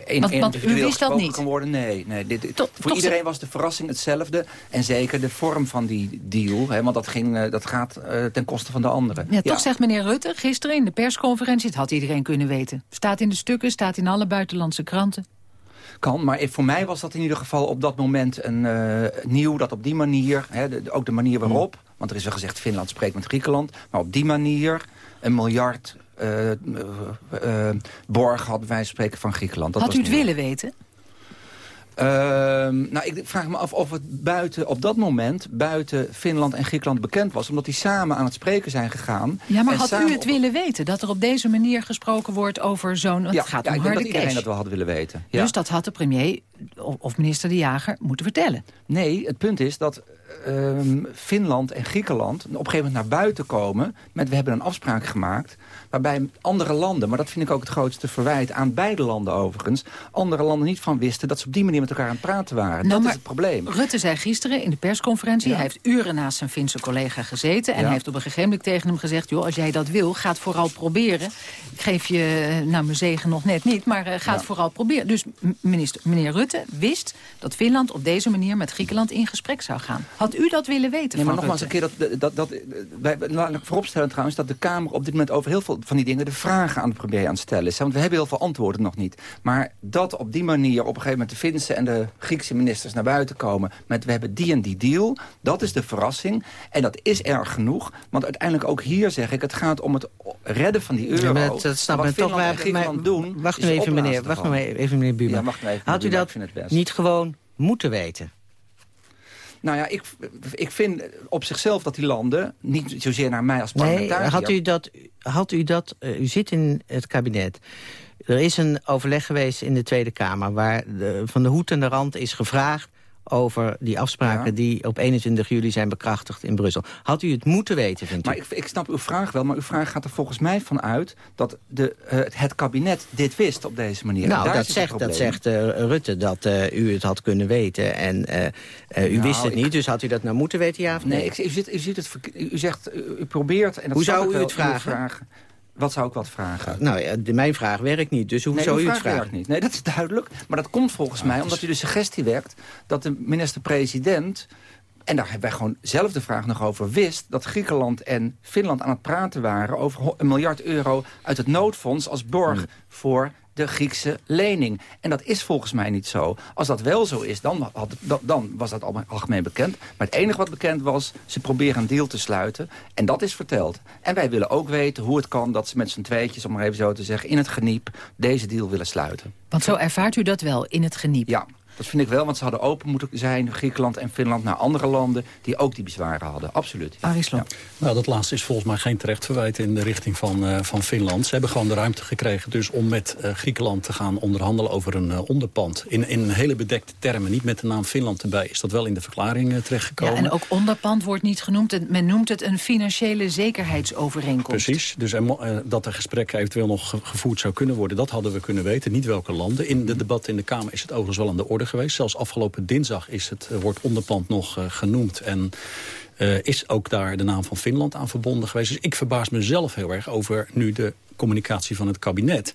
in- Want- want u wist dat niet? Kan worden. Nee, nee dit, voor iedereen was de verrassing hetzelfde. En zeker de vorm van die deal. Hè, want dat, ging, eh, dat gaat eh, ten koste van de anderen. Ja, toch zegt meneer Rutte gisteren in de persconferentie... het had iedereen kunnen weten. Staat in de stukken, staat in alle buitenlandse kranten. Kan, maar voor mij was dat in ieder geval op dat moment een nieuw... dat op die manier, hè, de- ook de manier waarop... want er is wel gezegd Finland spreekt met Griekenland... maar op die manier een miljard borg had bij wijze van spreken van Griekenland. Dat Had u het willen weten? Ehm, nou, ik vraag me af of het buiten, op dat moment buiten Finland en Griekenland bekend was. Omdat die samen aan het spreken zijn gegaan. Ja, maar had u het willen weten? Dat er op deze manier gesproken wordt over zo'n... Ja, het gaat ja, om ik denk dat iedereen cash. dat wel had willen weten. Ja. Dus dat had de premier of minister De Jager moeten vertellen. Nee, het punt is dat ehm, Finland en Griekenland op een gegeven moment naar buiten komen... met we hebben een afspraak gemaakt waarbij andere landen... maar dat vind ik ook het grootste verwijt aan beide landen overigens... andere landen niet van wisten dat ze op die manier met elkaar aan het praten waren. Nou, dat maar is het probleem. Rutte zei gisteren in de persconferentie... hij heeft uren naast zijn Finse collega gezeten... en Ja. hij heeft op een gegeven moment tegen hem gezegd... joh, als jij dat wil, ga het vooral proberen. Ik geef je, nou, mijn zegen nog net niet, maar eh, ga het Ja. vooral proberen. Dus minister, meneer Rutte wist dat Finland op deze manier... met Griekenland in gesprek zou gaan. Had u dat willen weten Nee, maar nogmaals een keer, dat, dat, dat, wij, laat ik vooropstellen trouwens... dat de Kamer op dit moment over heel veel van die dingen... de vragen aan de premier aan het stellen is. Want we hebben heel veel antwoorden nog niet. Maar dat op die manier op een gegeven moment... de Finse en de Griekse ministers naar buiten komen... met we hebben die en die deal, dat is de verrassing. En dat is erg genoeg. Want uiteindelijk ook hier zeg ik... het gaat om het redden van die euro. Ja, maar dat, snap Wat ik toch. Maar, maar- doen, wacht nu even, meneer, wacht nou even, meneer Buurman. Ja, wacht even, Had u dat het niet gewoon moeten weten? Nou ja, ik, ik vind op zichzelf dat die landen... niet zozeer naar mij als Nee, parlementariër... had u dat... Had u, dat eh, u zit in het kabinet. Er is een overleg geweest in de Tweede Kamer... waar de, van de hoed en de rand is gevraagd over die afspraken... Ja. die op 21 juli zijn bekrachtigd in Brussel. Had u het moeten weten, vindt u? Maar ik, ik snap uw vraag wel, maar uw vraag gaat er volgens mij van uit... dat de, eh, het kabinet dit wist op deze manier. Nou, dat zit het zegt, dat zegt eh, Rutte, dat eh, u het had kunnen weten. En u Nou, wist het ik- niet, dus had u dat nou moeten weten, ja of nee? Nee, ik, u, zit, u, ziet het, u zegt, u, probeert... En dat Hoe zou u wel, het vragen? Wat zou ik wat vragen? Nou ja, de, mijn vraag werkt niet, dus hoe nee, zou u het vragen? werkt niet. Nee, dat is duidelijk. Maar dat komt volgens mij omdat u de suggestie wekt... dat de minister-president... En daar hebben wij gewoon zelf de vraag nog over wist... dat Griekenland en Finland aan het praten waren... over een miljard euro uit het noodfonds als borg Hmm. voor de Griekse lening. En dat is volgens mij niet zo. Als dat wel zo is, dan, had, dan was dat algemeen bekend. Maar het enige wat bekend was, ze proberen een deal te sluiten. En dat is verteld. En wij willen ook weten hoe het kan dat ze met z'n tweetjes... om maar even zo te zeggen, in het geniep deze deal willen sluiten. Want zo ervaart u dat wel, in het geniep? Ja, dat vind ik wel, want ze hadden open moeten zijn, Griekenland en Finland, naar andere landen die ook die bezwaren hadden. Absoluut. Ja. Nou, dat laatste is volgens mij geen terecht verwijt in de richting van, uh, van Finland. Ze hebben gewoon de ruimte gekregen dus om met uh, Griekenland te gaan onderhandelen over een uh, onderpand. In, in hele bedekte termen, niet met de naam Finland erbij, is dat wel in de verklaring terechtgekomen. Ja, en ook onderpand wordt niet genoemd. Men noemt het een financiële zekerheidsovereenkomst. Precies, dus dat er gesprekken eventueel nog gevoerd zou kunnen worden, dat hadden we kunnen weten. Niet welke landen. In de debat in de Kamer is het overigens wel aan de orde geweest. Zelfs afgelopen dinsdag is het uh, onderpand nog uh, genoemd. En uh, is ook daar de naam van Finland aan verbonden geweest. Dus ik verbaas mezelf heel erg over nu de communicatie van het kabinet.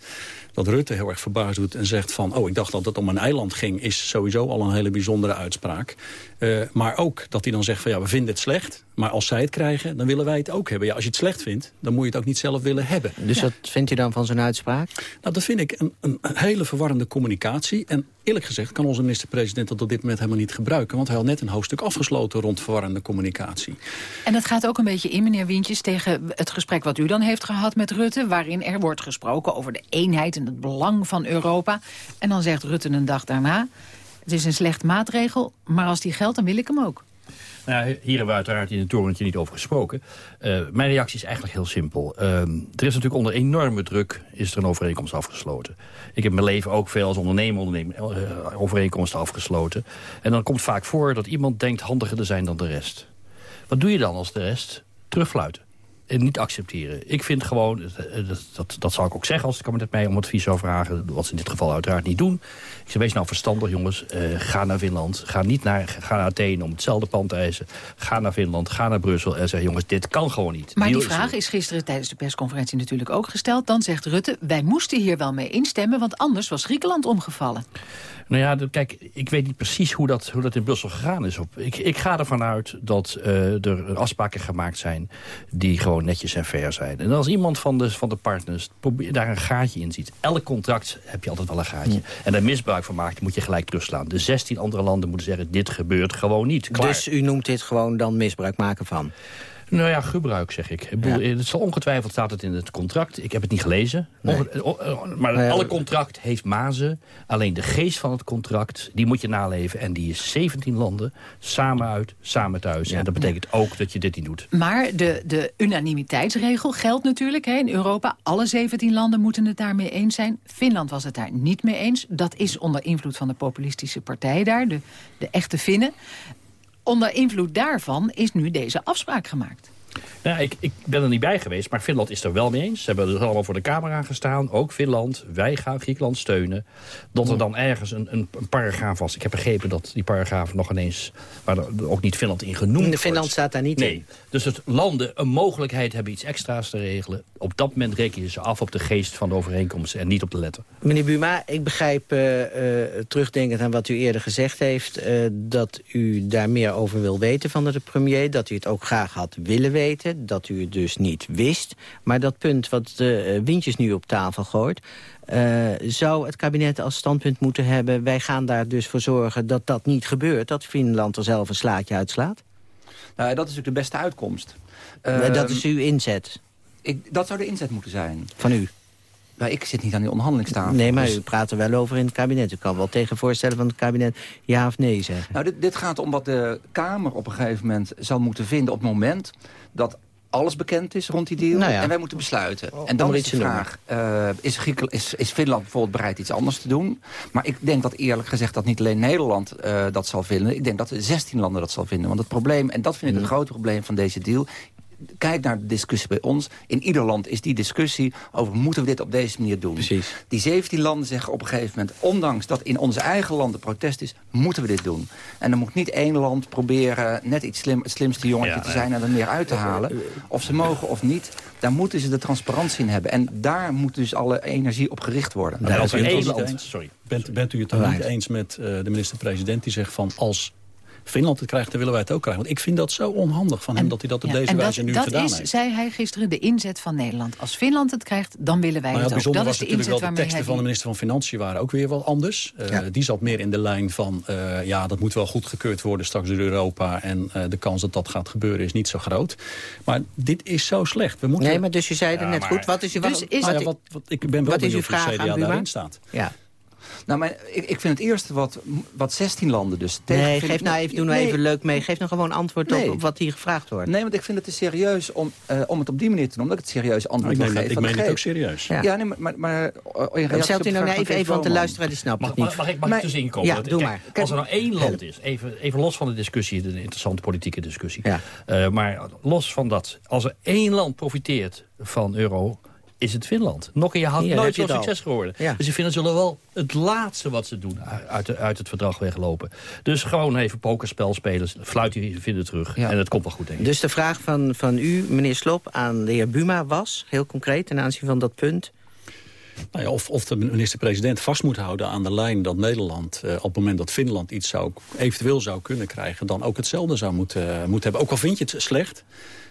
Dat Rutte heel erg verbaasd doet en zegt van... oh, ik dacht dat het om een eiland ging, is sowieso al een hele bijzondere uitspraak. Uh, maar ook dat hij dan zegt van ja, we vinden het slecht... maar als zij het krijgen, dan willen wij het ook hebben. Ja, als je het slecht vindt, dan moet je het ook niet zelf willen hebben. Dus ja. wat vindt u dan van zo'n uitspraak? Nou, dat vind ik een, een hele verwarrende communicatie. En eerlijk gezegd kan onze minister-president dat op dit moment helemaal niet gebruiken. Want hij had net een hoofdstuk afgesloten rond verwarrende communicatie. En dat gaat ook een beetje in, meneer Wientjes, tegen het gesprek wat u dan heeft gehad met Rutte... waarin er wordt gesproken over de eenheid en het belang van Europa. En dan zegt Rutte een dag daarna... het is een slecht maatregel, maar als die geldt, dan wil ik hem ook. Nou, hier hebben we uiteraard in het torentje niet over gesproken. Uh, mijn reactie is eigenlijk heel simpel. Uh, er is natuurlijk onder enorme druk is er een overeenkomst afgesloten. Ik heb mijn leven ook veel als ondernemer, uh, overeenkomsten afgesloten. En dan komt vaak voor dat iemand denkt handiger te zijn dan de rest. Wat doe je dan als de rest? Terugfluiten en niet accepteren. Ik vind gewoon, dat, dat, dat zal ik ook zeggen als het kabinet mij om advies zou vragen... wat ze in dit geval uiteraard niet doen. Ik zeg, wees nou verstandig jongens, uh, ga naar Finland. Ga niet naar, ga naar Athene om hetzelfde pand te eisen. Ga naar Finland, ga naar Brussel en zeg jongens, dit kan gewoon niet. Maar die vraag is gisteren tijdens de persconferentie natuurlijk ook gesteld. Dan zegt Rutte, wij moesten hier wel mee instemmen... want anders was Griekenland omgevallen. Nou ja, kijk, ik weet niet precies hoe dat, hoe dat in Brussel gegaan is. Op. Ik, ik ga ervan uit dat uh, er afspraken gemaakt zijn... die gewoon netjes en fair zijn. En als iemand van de, van de partners probeer, daar een gaatje in ziet... elk contract heb je altijd wel een gaatje. Ja. En daar misbruik van maakt, moet je gelijk terugslaan. De 16 andere landen moeten zeggen, dit gebeurt gewoon niet. Klaar. Dus u noemt dit gewoon dan misbruik maken van? Nou ja, gebruik zeg ik. ik bedoel, ja. Het zal ongetwijfeld staat het in het contract. Ik heb het niet gelezen. Nee. Maar nee, alle contract heeft mazen. Alleen de geest van het contract, die moet je naleven. En die is 17 landen, samen uit, samen thuis. Ja. En dat betekent ook dat je dit niet doet. Maar de, de unanimiteitsregel geldt natuurlijk hè, in Europa. Alle 17 landen moeten het daarmee eens zijn. Finland was het daar niet mee eens. Dat is onder invloed van de populistische partij daar, de, de echte Finnen. Onder invloed daarvan is nu deze afspraak gemaakt. Nou, ik, ik, ben er niet bij geweest, maar Finland is er wel mee eens. Ze hebben er allemaal voor de camera gestaan. Ook Finland. Wij gaan Griekenland steunen. Dat er dan ergens een, een, een paragraaf was. Ik heb begrepen dat die paragraaf nog ineens... waar er ook niet Finland in genoemd wordt. Finland staat daar niet nee. in. Dus het landen een mogelijkheid hebben iets extra's te regelen. Op dat moment reken je ze af op de geest van de overeenkomst en niet op de letter. Meneer Buma, ik begrijp, uh, uh, terugdenkend aan wat u eerder gezegd heeft... Uh, dat u daar meer over wil weten van de premier. Dat u het ook graag had willen weten. Dat u het dus niet wist. Maar dat punt wat de Windjes nu op tafel gooit... Uh, zou het kabinet als standpunt moeten hebben... wij gaan daar dus voor zorgen dat dat niet gebeurt... dat Finland er zelf een slaatje uitslaat? Nou, dat is natuurlijk de beste uitkomst. Uh, dat is uw inzet? Ik, dat zou de inzet moeten zijn. Van u? Nou, ik zit niet aan die onderhandelingstafel. Nee, maar dus... u praat er wel over in het kabinet. U kan wel tegen voorstellen van het kabinet ja of nee zeggen. Nou, dit, dit gaat om wat de Kamer op een gegeven moment zal moeten vinden... op het moment dat alles bekend is rond die deal. Nou ja. En wij moeten besluiten. En dan is de vraag, uh, is, is, is, Finland bijvoorbeeld bereid iets anders te doen? Maar ik denk dat eerlijk gezegd dat niet alleen Nederland uh, dat zal vinden. Ik denk dat de 16 landen dat zal vinden. Want het probleem, en dat vind ik het grote probleem van deze deal kijk naar de discussie bij ons. In ieder land is die discussie over moeten we dit op deze manier doen. Precies. Die 17 landen zeggen op een gegeven moment... ondanks dat in onze eigen landen protest is, moeten we dit doen. En dan moet niet één land proberen net iets slim, het slimste jongetje ja, te zijn... en er meer uit te halen. Of ze mogen of niet, daar moeten ze de transparantie in hebben. En daar moet dus alle energie op gericht worden. Daar bent, u het Sorry. Bent, bent u het dan niet eens met uh, de minister-president die zegt van... als Finland het krijgt, dan willen wij het ook krijgen. Want ik vind dat zo onhandig van hem dat hij dat op deze wijze nu dat gedaan is, heeft. zei hij gisteren, de inzet van Nederland. Als Finland het krijgt, dan willen wij Maar ja, het ook. bijzonder Dat was is de natuurlijk inzet wel de teksten hij van de minister van Financiën waren ook weer wat anders. Eh, Ja. Die zat meer in de lijn van, eh, ja, dat moet wel goedgekeurd worden straks door Europa. En eh, de kans dat dat gaat gebeuren is niet zo groot. Maar dit is zo slecht. We moeten... Nee, maar dus je zei er net goed. Wat is, je, Dus is- Nou ja, wat- wat- ik ben wel wat is benieuwd uw vraag de CDA aan Buma? daarin staat. Ja. Nou, mijn, ik, ik vind het eerste wat, wat 16 landen dus tegen... Nee, geef ik- nou even, doe nou nee. even leuk mee. Geef nou gewoon antwoord Nee. op, op wat hier gevraagd wordt. Nee, want ik vind het te serieus om, eh, om het op die manier te doen. Omdat ik het serieus antwoord ik wil meen dat- geven. ik meen het ook serieus. Ja, Ja. nee, maar... maar, maar eh, in reactie Stelt u nou even, van even, want de Kees luisteraar die snapt Mag, het niet. mag, mag ik, mag ik Maar- tussenin komen? ja, Want, doe kijk, maar. Als er nou één land is, even, even los van de discussie, de interessante politieke discussie. Ja. Eh, maar los van dat, als er één land profiteert van euro is het Finland. Jaar had Hier, nooit zo'n succes geworden. Ja. Dus het zullen wel het laatste wat ze doen uit, uit het verdrag weglopen. Dus gewoon even pokerspel spelen, fluit die vinden terug. En het komt wel goed, denk ik. Dus de vraag van, van u, meneer Slop, aan de heer Buma was... heel concreet ten aanzien van dat punt... Nou ja, of, of de minister-president vast moet houden aan de lijn dat Nederland... eh, op het moment dat Finland iets zou, eventueel zou kunnen krijgen... dan ook hetzelfde zou moeten, moeten hebben. Ook al vind je het slecht,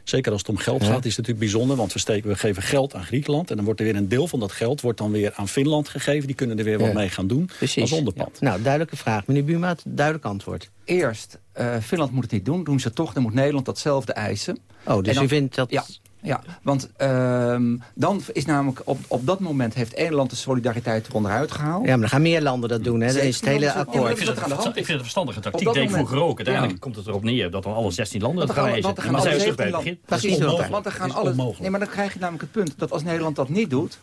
zeker als het om geld Ja. gaat... is het natuurlijk bijzonder, want we, steken, we geven geld aan Griekenland... en dan wordt er weer een deel van dat geld wordt dan weer aan Finland gegeven. Die kunnen er weer Ja. wat mee gaan doen Precies. als onderpand. Nou, duidelijke vraag. Meneer Buma, het duidelijk antwoord. Eerst, eh, Finland moet het niet doen. Doen ze toch, dan moet Nederland datzelfde eisen. Oh, dus dan- u vindt dat... Ja, ja want ehm, dan is namelijk op, op dat moment heeft één land de solidariteit eronderuit gehaald. Ja, maar dan gaan meer landen dat doen, hè? Dan is het hele akkoord. Ik vind, het, ik vind het een verstandige tactiek. dat Deed vroeger ook. Uiteindelijk Ja. komt het erop neer dat dan alle 16 landen het dan gaan eisen. want Maar gaan zijn alle we terug bij 17 het landen... begin. Dat is onmogelijk. Want dan gaan Dat is alle, onmogelijk. nee, maar dan krijg je namelijk het punt dat als Nederland dat niet doet...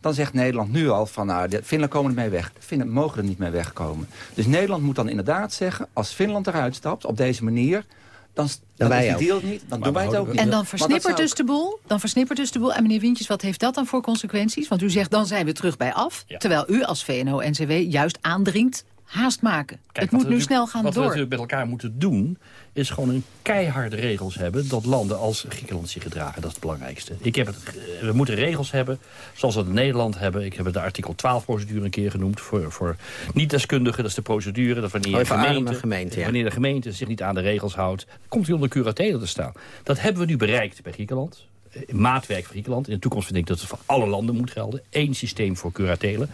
dan zegt Nederland nu al van, nou, de Finland komen ermee weg. Finland mogen er niet mee wegkomen. Dus Nederland moet dan inderdaad zeggen... als Finland eruit stapt op deze manier... dan, dan, wij is die ook. deal niet, dan doen wij het ook niet. En dan versnippert dus de boel. Dan versnippert dus de boel. En meneer Wintjes, wat heeft dat dan voor consequenties? Want u zegt, dan zijn we terug bij af. Terwijl u als VNO-NCW juist aandringt, haast maken. Kijk, het moet nu snel gaan Wat we door. natuurlijk met elkaar moeten doen... is gewoon een keiharde regels hebben... dat landen als Griekenland zich gedragen. Dat is het belangrijkste. Ik heb het, eh, we moeten regels hebben zoals we het in Nederland hebben. Ik heb het de artikel 12-procedure een keer genoemd... voor, voor niet-deskundigen. Dat is de procedure. Dat wanneer, Oh, gemeente, ja. wanneer de gemeente zich niet aan de regels houdt... komt hij onder curatele te staan. Dat hebben we nu bereikt bij Griekenland. Maatwerk voor Griekenland. In de toekomst vind ik dat het voor alle landen moet gelden. Eén systeem voor curatelen.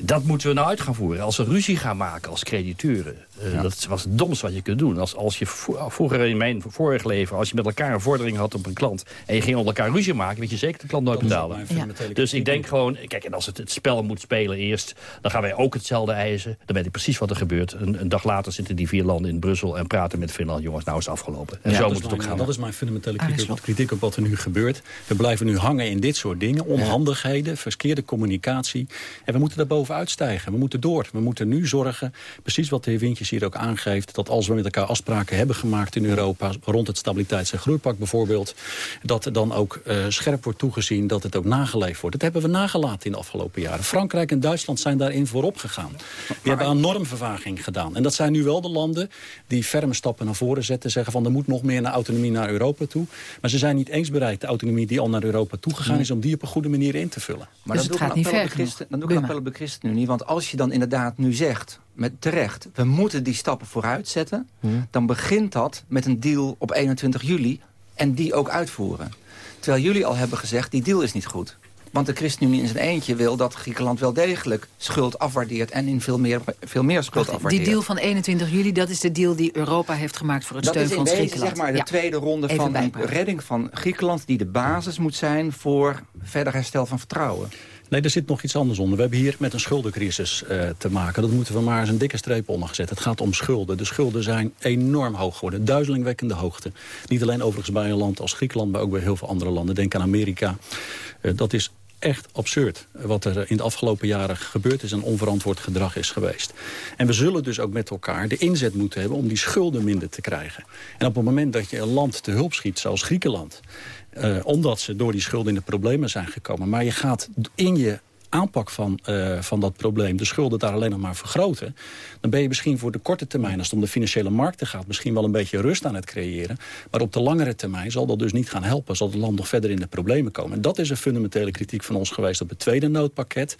Dat moeten we nou uit gaan voeren. Als we ruzie gaan maken als crediteuren. eh, Dat was het domste wat je kunt doen. Als, als je vroeger in mijn vorig leven... als je met elkaar een vordering had op een klant... en je ging onder elkaar ruzie maken... weet je zeker de klant nooit Dat is betalen. Dus ik denk gewoon... Kijk, en als het het spel moet spelen eerst... dan gaan wij ook hetzelfde eisen. Dan weet ik precies wat er gebeurt. Een, een dag later zitten die vier landen in Brussel... en praten met Finland. Jongens, nou is het afgelopen. En Ja, zo dat moet is het ook mijn- gaan. Dat is mijn fundamentele kritiek, op- kritiek op wat er nu gebeurt. We blijven nu hangen in dit soort dingen. Onhandigheden, verkeerde communicatie. En we moeten daar bovenuit stijgen. We moeten door. We moeten nu zorgen, precies wat de heer Wintjes hier ook aangeeft... dat als we met elkaar afspraken hebben gemaakt in Europa... rond het stabiliteits- en groeipact bijvoorbeeld... dat er dan ook eh, scherp wordt toegezien dat het ook nageleefd wordt. Dat hebben we nagelaten in de afgelopen jaren. Frankrijk en Duitsland zijn daarin voorop gegaan. Die hebben aan normvervaging gedaan. En dat zijn nu wel de landen die ferme stappen naar voren zetten. Zeggen van er moet nog meer naar autonomie naar Europa toe. Maar ze zijn niet eens bereid de autonomie die al naar Europa toe gegaan is... om die op een goede manier in te vullen. Maar Dus dan het doe ik gaat een niet appel ver op de Christen- genoeg. Dan doe ik een appel op de ChristenUnie. Want als je dan inderdaad nu zegt, met terecht... we moeten die stappen vooruit zetten... dan begint dat met een deal op 21 juli... en die ook uitvoeren. Terwijl jullie al hebben gezegd, die deal is niet goed. Want de ChristenUnie in zijn eentje wil dat Griekenland wel degelijk schuld afwaardeert... en in veel meer, veel meer schuld Wacht, afwaardeert. die deal van 21 juli, dat is de deal die Europa heeft gemaakt voor het dat is in steunfonds Griekenland. zeg maar de Ja. tweede ronde Even van redding van Griekenland... die de basis moet zijn voor verder herstel van vertrouwen. Nee, er zit nog iets anders onder. We hebben hier met een schuldencrisis eh, te maken. Dat moeten we maar eens een dikke streep onder gezet. Het gaat om schulden. De schulden zijn enorm hoog geworden. Duizelingwekkende hoogte. Niet alleen overigens bij een land als Griekenland... maar ook bij heel veel andere landen. Denk aan Amerika. Eh, dat is echt absurd wat er in de afgelopen jaren gebeurd is... en onverantwoord gedrag is geweest. En we zullen dus ook met elkaar de inzet moeten hebben... om die schulden minder te krijgen. En op het moment dat je een land te hulp schiet, zoals Griekenland... eh, omdat ze door die schulden in de problemen zijn gekomen... maar je gaat in je aanpak van, uh, van dat probleem... de schulden daar alleen nog maar vergroten... dan ben je misschien voor de korte termijn, als het om de financiële markten gaat... misschien wel een beetje rust aan het creëren. Maar op de langere termijn zal dat dus niet gaan helpen. Zal het land nog verder in de problemen komen. En dat is een fundamentele kritiek van ons geweest op het tweede noodpakket.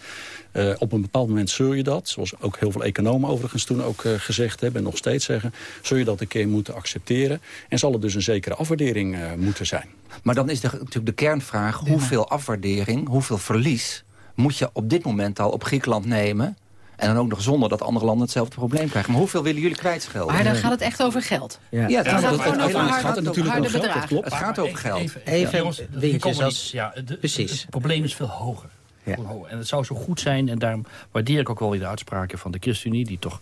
Uh, op een bepaald moment zul je dat, zoals ook heel veel economen overigens toen ook uh, gezegd hebben... en nog steeds zeggen, zul je dat een keer moeten accepteren. En zal er dus een zekere afwaardering moeten zijn. Maar dan is de, natuurlijk de kernvraag... hoeveel afwaardering, hoeveel verlies... moet je op dit moment al op Griekenland nemen... En dan ook nog zonder dat andere landen hetzelfde probleem krijgen. Maar hoeveel willen jullie kwijtschelden? Maar dan gaat het echt over geld. Ja, ja, het gaat, over gaat het natuurlijk over geld, dat klopt. Het gaat over geld. Even, even jongens, als... ja, de, Precies. Het probleem is veel hoger. Ja. En het zou zo goed zijn, en daarom waardeer ik ook wel weer de uitspraken van de ChristenUnie... die toch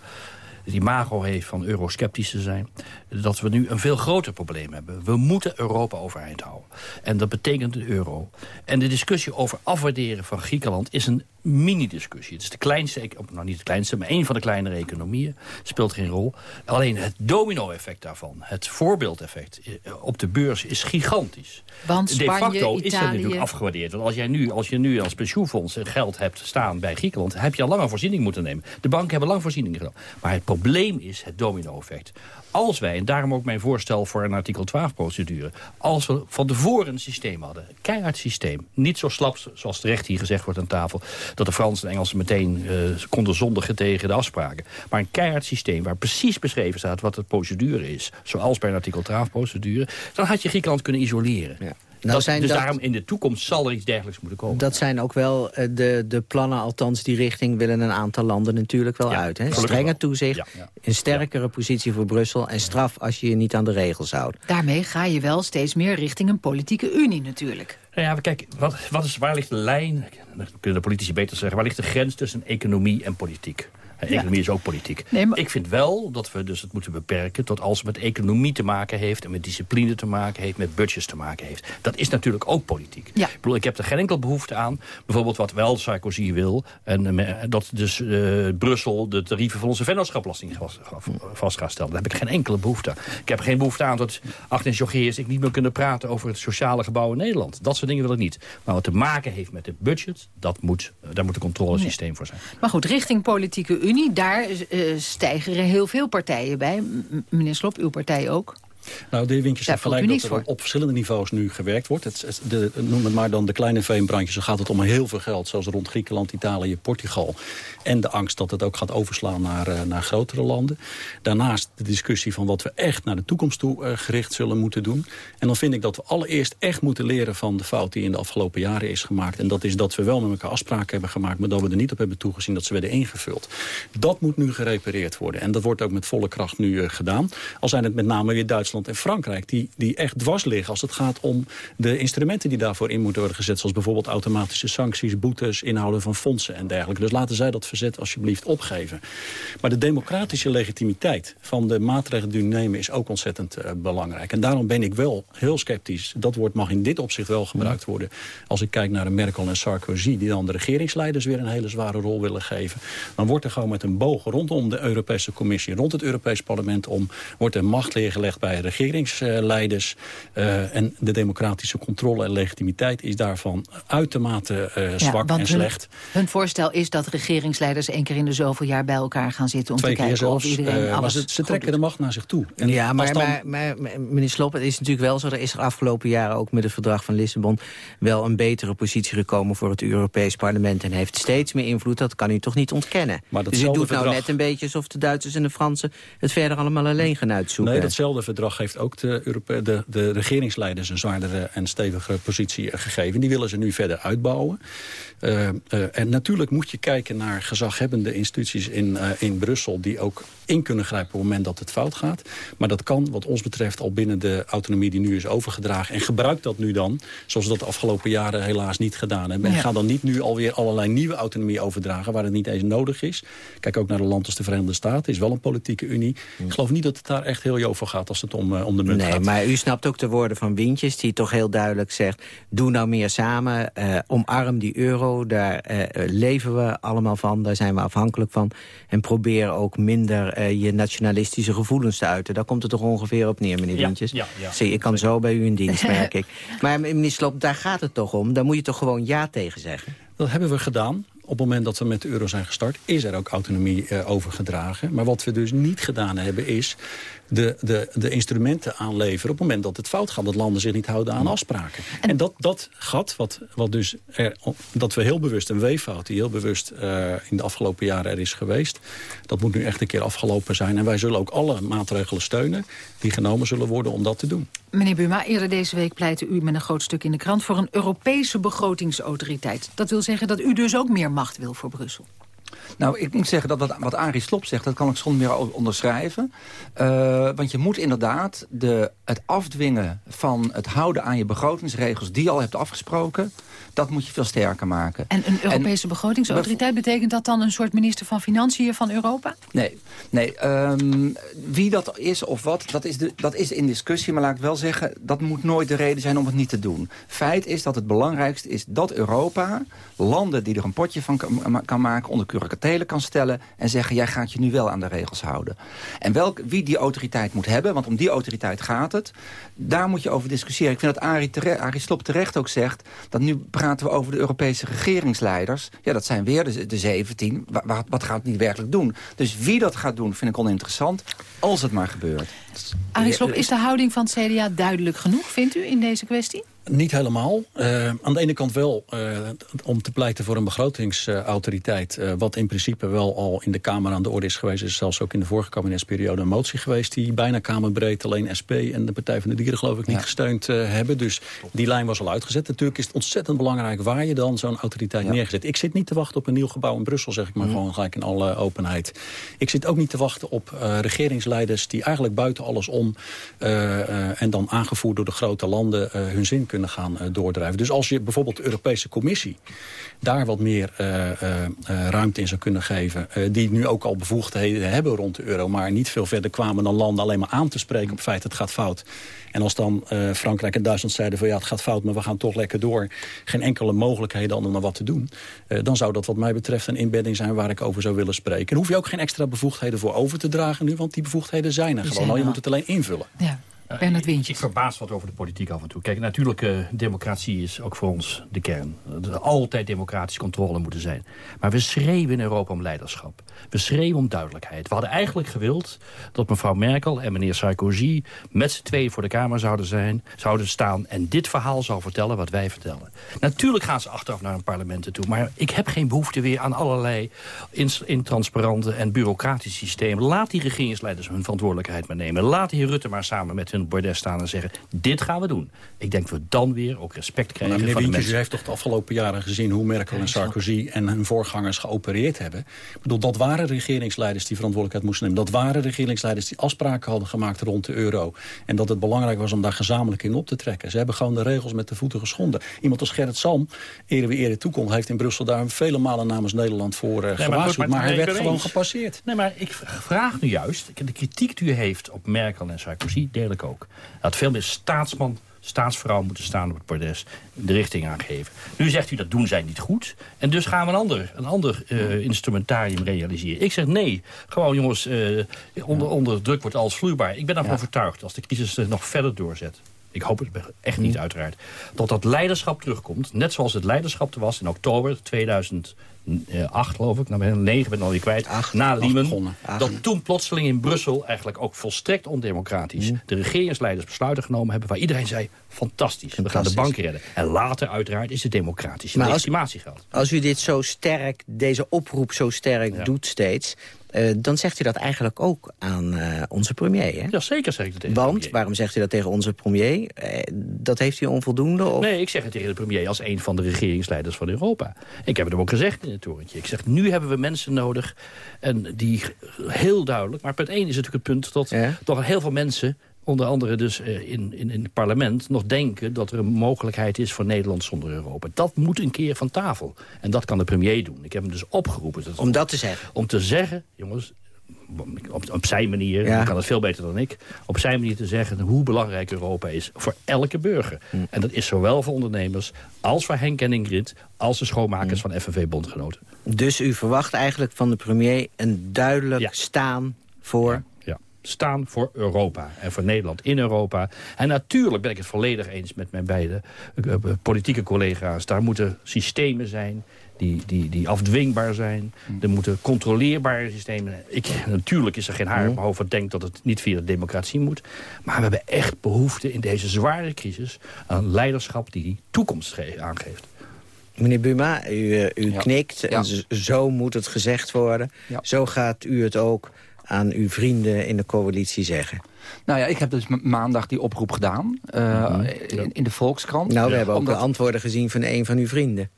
die mago heeft van eurosceptisch te zijn... dat we nu een veel groter probleem hebben. We moeten Europa overeind houden. En dat betekent de euro. En de discussie over afwaarderen van Griekenland is een mini-discussie. Het is de kleinste, nou niet de kleinste, maar één van de kleinere economieën. Speelt geen rol. Alleen het domino-effect daarvan, het voorbeeldeffect eh, op de beurs is gigantisch. Want Spanje, de facto Italië... is het natuurlijk afgewaardeerd. Want als, jij nu, als je nu als pensioenfonds geld hebt staan bij Griekenland... heb je al lang een voorziening moeten nemen. De banken hebben lang voorzieningen gedaan. Maar het probleem is het domino-effect als wij, en daarom ook mijn voorstel voor een artikel 12-procedure... als we van tevoren een systeem hadden, een keihard systeem... niet zo slap zoals terecht hier gezegd wordt aan tafel... dat de Fransen en Engelsen meteen uh, konden zondigen tegen de afspraken. Maar een keihard systeem waar precies beschreven staat wat de procedure is... zoals bij een artikel 12-procedure... dan had je Griekenland kunnen isoleren. Ja. Nou zijn dus daarom in de toekomst zal er iets dergelijks moeten komen. Dat zijn ook wel eh, de, de plannen, althans die richting willen een aantal landen natuurlijk wel uit. Hè? Strenger toezicht, een sterkere positie voor Brussel... en straf als je je niet aan de regels houdt. Daarmee ga je wel steeds meer richting een politieke unie natuurlijk. Nou ja, kijk, wat, wat is, waar ligt de lijn? Dat kunnen de politici beter zeggen. Waar ligt de grens tussen economie en politiek? Economie is ook politiek. Ik vind wel dat we dus het moeten beperken... tot als het met economie te maken heeft... en met discipline te maken heeft, met budgets te maken heeft. Dat is natuurlijk ook politiek. Ja. Ik, bedoel, ik heb er geen enkel behoefte aan. Bijvoorbeeld wat wel Sarkozy wil... en uh, dat dus uh, Brussel de tarieven van onze vennootschapbelasting vast gaat stellen. Daar heb ik geen enkele behoefte aan. Ik heb geen behoefte aan dat Agnes Joggeers... ik niet meer kunnen praten over het sociale gebouw in Nederland. Dat soort dingen wil ik niet. Maar wat te maken heeft met het budget... Dat moet, daar moet een controlesysteem voor zijn. Maar goed, richting politieke Unie, daar uh, stijgeren heel veel partijen bij. meneer Slop, uw partij ook. Nou, de Winkjes heeft gelijk dat er op verschillende niveaus nu gewerkt wordt. Het, de, noem het maar dan de kleine veenbrandjes. Dan gaat het om heel veel geld, zoals rond Griekenland, Italië, Portugal. En de angst dat het ook gaat overslaan naar, uh, naar grotere landen. Daarnaast de discussie van wat we echt naar de toekomst toe uh, gericht zullen moeten doen. En dan vind ik dat we allereerst echt moeten leren van de fout die in de afgelopen jaren is gemaakt. En dat is dat we wel met elkaar afspraken hebben gemaakt, maar dat we er niet op hebben toegezien dat ze werden ingevuld. Dat moet nu gerepareerd worden. En dat wordt ook met volle kracht nu uh, gedaan. Al zijn het met name weer Duitsland en Frankrijk... Die, die echt dwars liggen als het gaat om de instrumenten die daarvoor in moeten worden gezet. Zoals bijvoorbeeld automatische sancties, boetes, inhouden van fondsen en dergelijke. Dus laten zij dat verzet alsjeblieft opgeven. Maar de democratische legitimiteit van de maatregelen die we nemen... is ook ontzettend uh, belangrijk. En daarom ben ik wel heel sceptisch. Dat woord mag in dit opzicht wel gebruikt worden. Als ik kijk naar Merkel en Sarkozy... die dan de regeringsleiders weer een hele zware rol willen geven... dan wordt er gewoon met een boog rondom de Europese Commissie... rond het Europees Parlement om... wordt er macht neergelegd bij regeringsleiders. Uh, en de democratische controle en legitimiteit is daarvan uitermate uh, zwak en slecht. Hun, voorstel is dat regeringsleiders één keer in de zoveel jaar bij elkaar gaan zitten... om Twee te kijken zelfs, of iedereen uh, alles ze, ze trekken de macht naar zich toe. En ja, maar, dan... maar, maar, maar, meneer Slob, het is natuurlijk wel zo... er is er afgelopen jaren ook met het verdrag van Lissabon... wel een betere positie gekomen voor het Europees Parlement... en heeft steeds meer invloed, dat kan u toch niet ontkennen. Maar dus u doet nou net een beetje alsof de Duitsers en de Fransen... het verder allemaal alleen gaan uitzoeken. Nee, datzelfde verdrag heeft ook de, Europe de, de regeringsleiders een zwaardere en stevigere positie gegeven. Die willen ze nu verder uitbouwen. Uh, uh, en natuurlijk moet je kijken naar gezaghebbende instituties in, uh, in Brussel... die ook in kunnen grijpen op het moment dat het fout gaat. Maar dat kan wat ons betreft al binnen de autonomie die nu is overgedragen. En gebruik dat nu dan, zoals we dat de afgelopen jaren helaas niet gedaan hebben. En ga dan niet nu alweer allerlei nieuwe autonomie overdragen... waar het niet eens nodig is. Kijk ook naar een land als de Verenigde Staten. is wel een politieke unie. Ik geloof niet dat het daar echt heel jovel gaat als het om, om de munt nee, gaat. maar u snapt ook de woorden van Wintjes... die toch heel duidelijk zegt... doe nou meer samen, uh, omarm die euro... daar uh, leven we allemaal van, daar zijn we afhankelijk van... en probeer ook minder uh, je nationalistische gevoelens te uiten. Daar komt het toch ongeveer op neer, meneer ja, Wintjes? Ja, ja, Zie, ik kan zo bij u in dienst, [laughs] merk ik. Maar meneer Slop, daar gaat het toch om? Daar moet je toch gewoon ja tegen zeggen? Dat hebben we gedaan op het moment dat we met de euro zijn gestart... is er ook autonomie uh, overgedragen. Maar wat we dus niet gedaan hebben is de, de, de instrumenten aanleveren... op het moment dat het fout gaat, dat landen zich niet houden aan afspraken. En, dat, dat gat, wat, wat dus er, dat we heel bewust, een weeffout... die heel bewust uh, in de afgelopen jaren er is geweest... dat moet nu echt een keer afgelopen zijn. En wij zullen ook alle maatregelen steunen die genomen zullen worden om dat te doen. Meneer Buma, eerder deze week pleitte u met een groot stuk in de krant... voor een Europese begrotingsautoriteit. Dat wil zeggen dat u dus ook meer macht wil voor Brussel. Nou, ik moet zeggen dat wat, wat Arie Slop zegt, dat kan ik zonder meer onderschrijven. Uh, want je moet inderdaad de, het afdwingen van het houden aan je begrotingsregels... die je al hebt afgesproken, dat moet je veel sterker maken. En een Europese begrotingsautoriteit, betekent dat dan een soort minister van Financiën van Europa? Nee, nee um, wie dat is of wat, dat is, de, dat is in discussie. Maar laat ik wel zeggen, dat moet nooit de reden zijn om het niet te doen. Feit is dat het belangrijkste is dat Europa, landen die er een potje van kan, kan maken... onder curatelen kan stellen en zeggen... jij gaat je nu wel aan de regels houden. En welk, wie die autoriteit moet hebben, want om die autoriteit gaat het... daar moet je over discussiëren. Ik vind dat Arie, terecht, Arie Slop terecht ook zegt... dat nu praten we over de Europese regeringsleiders. Ja, dat zijn weer de, de 17. Wat, wat gaat het niet werkelijk doen? Dus wie dat gaat doen, vind ik oninteressant. Als het maar gebeurt. Arie is de houding van het CDA duidelijk genoeg, vindt u, in deze kwestie? Niet helemaal. Uh, aan de ene kant wel uh, om te pleiten voor een begrotingsautoriteit... Uh, wat in principe wel al in de Kamer aan de orde is geweest. is zelfs ook in de vorige kabinetsperiode een motie geweest... die bijna kamerbreed alleen SP en de Partij van de Dieren geloof ik niet gesteund hebben. Dus die lijn was al uitgezet. Natuurlijk is het ontzettend belangrijk waar je dan zo'n autoriteit neerzet. Ik zit niet te wachten op een nieuw gebouw in Brussel, zeg ik maar mhm. gewoon gelijk in alle openheid. Ik zit ook niet te wachten op regeringsleiders die eigenlijk buiten alles om... en dan aangevoerd door de grote landen hun zin kunnen kunnen gaan uh, doordrijven. Dus als je bijvoorbeeld de Europese Commissie daar wat meer uh, uh, ruimte in zou kunnen geven... die nu ook al bevoegdheden hebben rond de euro... maar niet veel verder kwamen dan landen alleen maar aan te spreken... op het feit dat het gaat fout. En als dan Frankrijk en Duitsland zeiden van ja, het gaat fout... maar we gaan toch lekker door. Geen enkele mogelijkheden om er wat te doen. dan zou dat wat mij betreft een inbedding zijn waar ik over zou willen spreken. En hoef je ook geen extra bevoegdheden voor over te dragen nu... want die bevoegdheden zijn er gewoon al. Je moet het alleen invullen. Ja. Bernard Wintjes. Ik verbaas wat over de politiek af en toe. Kijk, natuurlijke democratie is ook voor ons de kern. Er altijd democratische controle moeten zijn. Maar we schreeuwen in Europa om leiderschap. We schreeuwen om duidelijkheid. We hadden eigenlijk gewild dat mevrouw Merkel en meneer Sarkozy... met z'n tweeën voor de Kamer zouden, zijn, zouden staan... en dit verhaal zou vertellen wat wij vertellen. Natuurlijk gaan ze achteraf naar een parlement toe. Maar ik heb geen behoefte weer aan allerlei intransparante en bureaucratische systemen. Laat die regeringsleiders hun verantwoordelijkheid maar nemen. Laat de heer Rutte maar samen met hun bordes staan en zeggen... dit gaan we doen. Ik denk dat we dan weer ook respect krijgen meneer van de mensen. U heeft toch de afgelopen jaren gezien hoe Merkel en Sarkozy... en hun voorgangers geopereerd hebben. Ik bedoel, dat waren regeringsleiders die verantwoordelijkheid moesten nemen. Dat waren regeringsleiders die afspraken hadden gemaakt rond de euro. En dat het belangrijk was om daar gezamenlijk in op te trekken. Ze hebben gewoon de regels met de voeten geschonden. Iemand als Gerrit Salm, eerder wie eerder toekomt... heeft in Brussel daar vele malen namens Nederland voor uh, gewaarschuwd. Maar, hij werd gewoon gepasseerd. Nee, maar ik vraag nu juist... de kritiek die u heeft op Merkel en Sarkozy deel ik ook. Had veel meer staatsman, staatsvrouw moeten staan op het bordes. De richting aangeven. Nu zegt u dat doen zij niet goed. En dus gaan we een ander, een ander uh, instrumentarium realiseren. Ik zeg nee. Gewoon jongens, uh, onder, onder druk wordt alles vloeibaar. Ik ben ervan overtuigd als de crisis nog verder doorzet ik hoop het echt niet uiteraard, dat dat leiderschap terugkomt. Net zoals het leiderschap er was in oktober 2008, geloof ik. Nou ben ik negen ben alweer kwijt. Acht, na Liemen. Dat toen plotseling in Brussel eigenlijk ook volstrekt ondemocratisch... Mm. de regeringsleiders besluiten genomen hebben... waar iedereen zei, fantastisch, we gaan de banken redden. En later uiteraard is het democratische legitimatie geld. Als u dit zo sterk, deze oproep zo sterk doet steeds... Uh, dan zegt u dat eigenlijk ook aan uh, onze premier, hè? Ja, zeker zeg ik dat tegen Want, waarom zegt u dat tegen onze premier? Uh, dat heeft u onvoldoende? Of? Nee, ik zeg het tegen de premier als een van de regeringsleiders van Europa. Ik heb het hem ook gezegd in het torentje. Ik zeg, nu hebben we mensen nodig en die heel duidelijk... maar punt 1 is natuurlijk het punt dat ja? toch heel veel mensen onder andere dus uh, in, in, in het parlement nog denken... dat er een mogelijkheid is voor Nederland zonder Europa. Dat moet een keer van tafel. En dat kan de premier doen. Ik heb hem dus opgeroepen. Dat om dat te zeggen? Om te zeggen, jongens, op, op zijn manier, ja. kan het veel beter dan ik... op zijn manier te zeggen hoe belangrijk Europa is voor elke burger. Hm. En dat is zowel voor ondernemers als voor Henk en Ingrid... als de schoonmakers hm. van FNV-bondgenoten. Dus u verwacht eigenlijk van de premier een duidelijk ja. staan voor staan voor Europa en voor Nederland in Europa. En natuurlijk ben ik het volledig eens met mijn beide uh, politieke collega's. Daar moeten systemen zijn die, die, die afdwingbaar zijn. Er moeten controleerbare systemen ik, Natuurlijk is er geen haar op mijn hoofd wat denkt dat het niet via de democratie moet. Maar we hebben echt behoefte in deze zware crisis... aan leiderschap die die toekomst aangeeft. Meneer Buma, u, eh, u knikt. En zo moet het gezegd worden. Zo gaat u het ook aan uw vrienden in de coalitie zeggen. Nou ja, ik heb dus maandag die oproep gedaan uh, in, in, de Volkskrant. Nou, we hebben ook de antwoorden gezien van een van uw vrienden.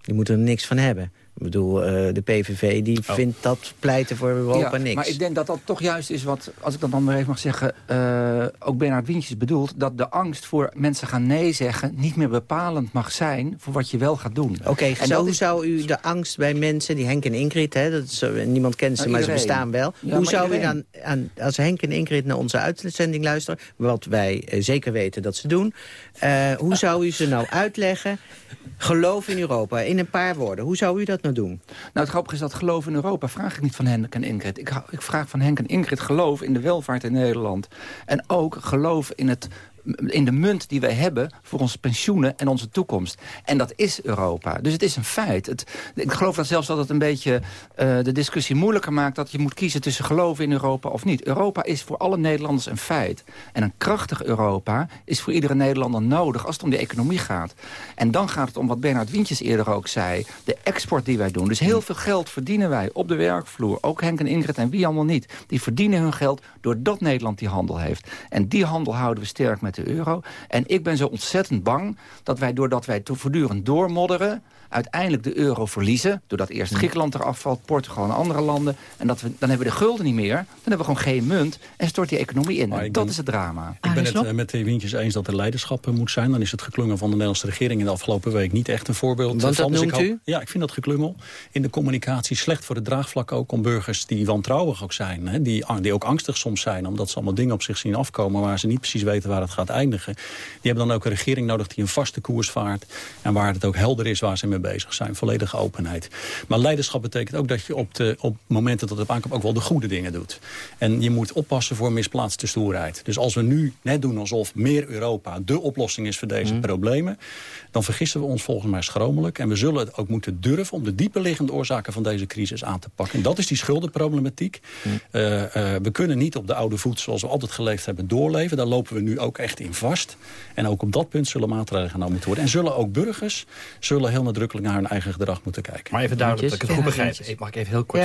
Die moeten er niks van hebben. Ik bedoel, uh, de PVV die oh. vindt dat pleiten voor Europa ja, niks. Maar ik denk dat dat toch juist is wat, als ik dat dan maar even mag zeggen... Uh, ook Bernard Wientjes bedoelt... dat de angst voor mensen gaan nee zeggen... niet meer bepalend mag zijn voor wat je wel gaat doen. Oké, okay, hoe zou u de angst bij mensen... die Henk en Ingrid, hè, dat is, niemand kent ze, nou, maar ze bestaan wel. hoe zou u dan, aan, als Henk en Ingrid naar onze uitzending luisteren... wat wij uh, zeker weten dat ze doen... hoe zou u ze nou uitleggen... geloof in Europa, in een paar woorden. Hoe zou u dat nou doen? Nou, het grappige is dat geloof in Europa vraag ik niet van Henk en Ingrid. Ik, ik vraag van Henk en Ingrid geloof in de welvaart in Nederland. En ook geloof in het in de munt die wij hebben voor onze pensioenen en onze toekomst. En dat is Europa. Dus het is een feit. Het, ik geloof dat zelfs dat het een beetje uh, de discussie moeilijker maakt... dat je moet kiezen tussen geloven in Europa of niet. Europa is voor alle Nederlanders een feit. En een krachtig Europa is voor iedere Nederlander nodig... als het om de economie gaat. En dan gaat het om wat Bernard Wientjes eerder ook zei... de export die wij doen. Dus heel veel geld verdienen wij op de werkvloer. Ook Henk en Ingrid en wie allemaal niet. Die verdienen hun geld doordat Nederland die handel heeft. En die handel houden we sterk met de euro. En ik ben zo ontzettend bang dat wij, doordat wij voortdurend doormodderen uiteindelijk de euro verliezen... doordat eerst Griekenland eraf valt, Portugal en andere landen... en dat we, dan hebben we de gulden niet meer, dan hebben we gewoon geen munt... en stort die economie in. dat is het drama. Ik ben het uh, met de Wintjes eens dat er leiderschap uh, moet zijn. Dan is het geklungel van de Nederlandse regering in de afgelopen week... niet echt een voorbeeld Want van. Dat dus u? Ja, ik vind dat geklungel in de communicatie slecht voor het draagvlak ook... om burgers die wantrouwig ook zijn, hè, die, die ook angstig soms zijn... omdat ze allemaal dingen op zich zien afkomen... waar ze niet precies weten waar het gaat eindigen. Die hebben dan ook een regering nodig die een vaste koers vaart... en waar het ook helder is waar ze mee bezig zijn. Volledige openheid. Maar leiderschap betekent ook dat je op, de, op momenten dat het aankomt... ook wel de goede dingen doet. En je moet oppassen voor misplaatste stoerheid. Dus als we nu net doen alsof meer Europa de oplossing is voor deze mhm. problemen... dan vergissen we ons volgens mij schromelijk. En we zullen het ook moeten durven om de dieperliggende oorzaken van deze crisis aan te pakken. En dat is die schuldenproblematiek. Mhm. Eh, eh, we kunnen niet op de oude voet zoals we altijd geleefd hebben doorleven. Daar lopen we nu ook echt in vast. En ook op dat punt zullen maatregelen genomen moeten worden. En zullen ook burgers zullen heel nadrukkelijk naar hun eigen gedrag moeten kijken. Maar even duidelijk dat ik het goed begrijp. Mag ik even heel kort.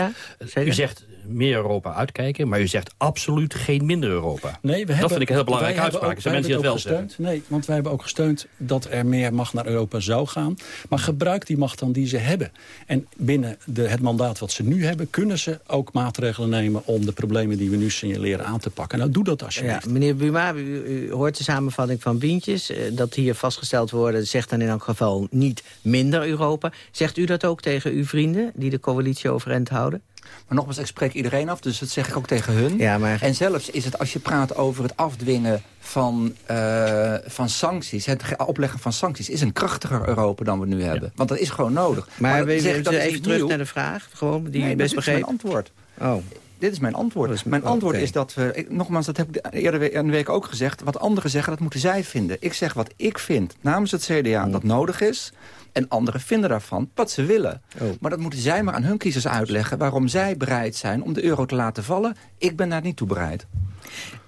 u zegt meer Europa uitkijken, maar u zegt absoluut geen minder Europa. Nee, we hebben, dat vind ik een heel belangrijke uitspraak. Zijn mensen die het wel gesteund, Nee, want wij hebben ook gesteund dat er meer naar Europa zou gaan. Maar gebruik die macht dan die ze hebben. En binnen de, het mandaat wat ze nu hebben... kunnen ze ook maatregelen nemen om de problemen die we nu signaleren aan te pakken. Nou, doe dat alsjeblieft. Meneer Buma, u, hoort de samenvatting van Bientjes. Eh, dat hier vastgesteld worden, zegt dan in elk geval niet minder Europa. Zegt u dat ook tegen uw vrienden die de coalitie overeind houden? Maar nogmaals, ik spreek iedereen af, dus dat zeg ik ook tegen hun. Ja, maar... En zelfs is het, als je praat over het afdwingen van, uh, van sancties... het opleggen van sancties, is een krachtiger Europa dan we nu hebben. Want dat is gewoon nodig. Maar, maar we dat even terug naar de vraag, gewoon, die nee, best begreep. mijn antwoord. Oh. Dit is mijn antwoord. mijn antwoord is dat we... nogmaals, dat heb ik eerder een week ook gezegd. Wat anderen zeggen, dat moeten zij vinden. Ik zeg wat ik vind namens het CDA dat nodig is. En anderen vinden daarvan wat ze willen. Oh. Maar dat moeten zij maar aan hun kiezers uitleggen... waarom zij bereid zijn om de euro te laten vallen. Ik ben daar niet toe bereid.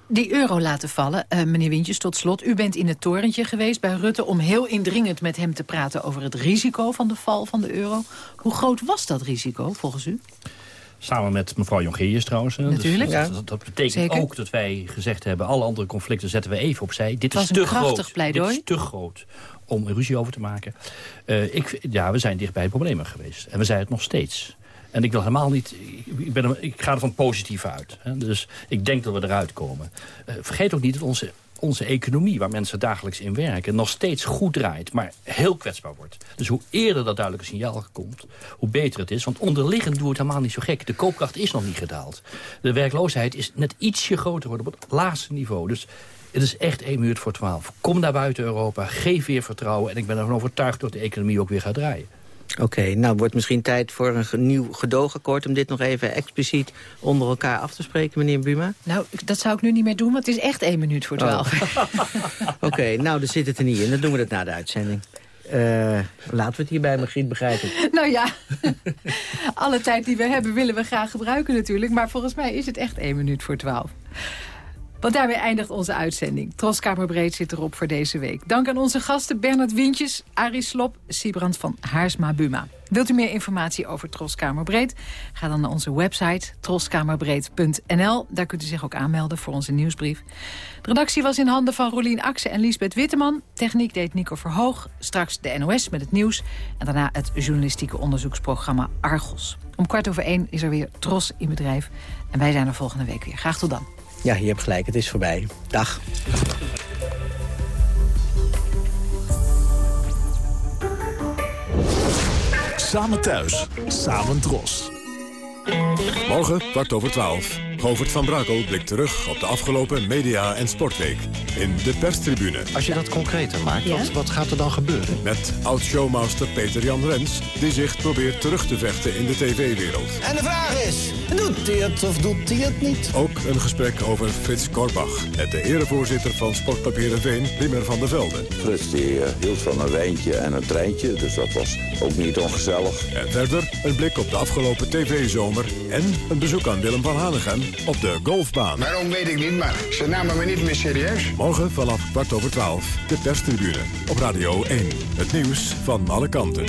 Die euro laten vallen, uh, meneer Wintjes, tot slot. U bent in het torentje geweest bij Rutte om heel indringend met hem te praten over het risico van de val van de euro. Hoe groot was dat risico volgens u? Samen met mevrouw Jongerius trouwens. Dus Natuurlijk. Dus dat, dat, betekent ook dat wij gezegd hebben... alle andere conflicten zetten we even opzij. Dit is te groot. Pleidooi. Dit is te groot om een ruzie over te maken. Uh, ik, ja, we zijn dicht bij problemen geweest. En we zijn het nog steeds. En ik wil helemaal niet... Ik, ben ik ga er van positief uit. Hè. Dus ik denk dat we eruit komen. Uh, vergeet ook niet dat onze onze economie, waar mensen dagelijks in werken... nog steeds goed draait, maar heel kwetsbaar wordt. Dus hoe eerder dat duidelijke signaal komt, hoe beter het is. Want onderliggend doet het helemaal niet zo gek. De koopkracht is nog niet gedaald. De werkloosheid is net ietsje groter geworden op het laagste niveau. Dus het is echt één minuut voor twaalf. Kom naar buiten Europa, geef weer vertrouwen... en ik ben ervan overtuigd dat de economie ook weer gaat draaien. Oké, nou wordt misschien tijd voor een nieuw gedoogakkoord... om dit nog even expliciet onder elkaar af te spreken, meneer Buma? Nou, dat zou ik nu niet meer doen, want het is echt één minuut voor twaalf. Oh. [laughs] Oké, nou, dan zit het er niet in. Dan doen we dat na de uitzending. Uh, laten we het hierbij, Margriet, begrijp ik. [laughs] Nou ja, alle tijd die we hebben willen we graag gebruiken natuurlijk. Maar volgens mij is het echt één minuut voor twaalf. Want daarmee eindigt onze uitzending. Troskamerbreed zit erop voor deze week. Dank aan onze gasten Bernard Wintjes, Arie Slop, Siebrand van Haarsma-Buma. Wilt u meer informatie over Troskamerbreed? Ga dan naar onze website troskamerbreed.nl. Daar kunt u zich ook aanmelden voor onze nieuwsbrief. De redactie was in handen van Rolien Akse en Liesbeth Witteman. Techniek deed Nico Verhoog. Straks de NOS met het nieuws. En daarna het journalistieke onderzoeksprogramma Argos. Om kwart over één is er weer Tros in bedrijf. En wij zijn er volgende week weer. Graag tot dan. Ja, je hebt gelijk. Het is voorbij. Dag. Samen thuis, samen dros. Morgen, kwart over twaalf. Govert van Brakel blikt terug op de afgelopen media- en sportweek. In de perstribune. Als je dat concreter maakt, wat, wat gaat er dan gebeuren? Met oud-showmaster Peter-Jan Rens... die zich probeert terug te vechten in de tv-wereld. En de vraag is, doet hij het of doet hij het niet? Ook een gesprek over Frits Korbach... met de erevoorzitter van Sportpapieren Veen, Wimmer van der Velde. Frits die, uh, hield van een wijntje en een treintje, dus dat was ook niet ongezellig. En verder een blik op de afgelopen tv-zomer... en een bezoek aan Willem van Hanegem op de golfbaan. Waarom weet ik niet, maar ze namen me niet meer serieus. Morgen vanaf kwart over twaalf, de perstribune op Radio 1. Het nieuws van alle kanten.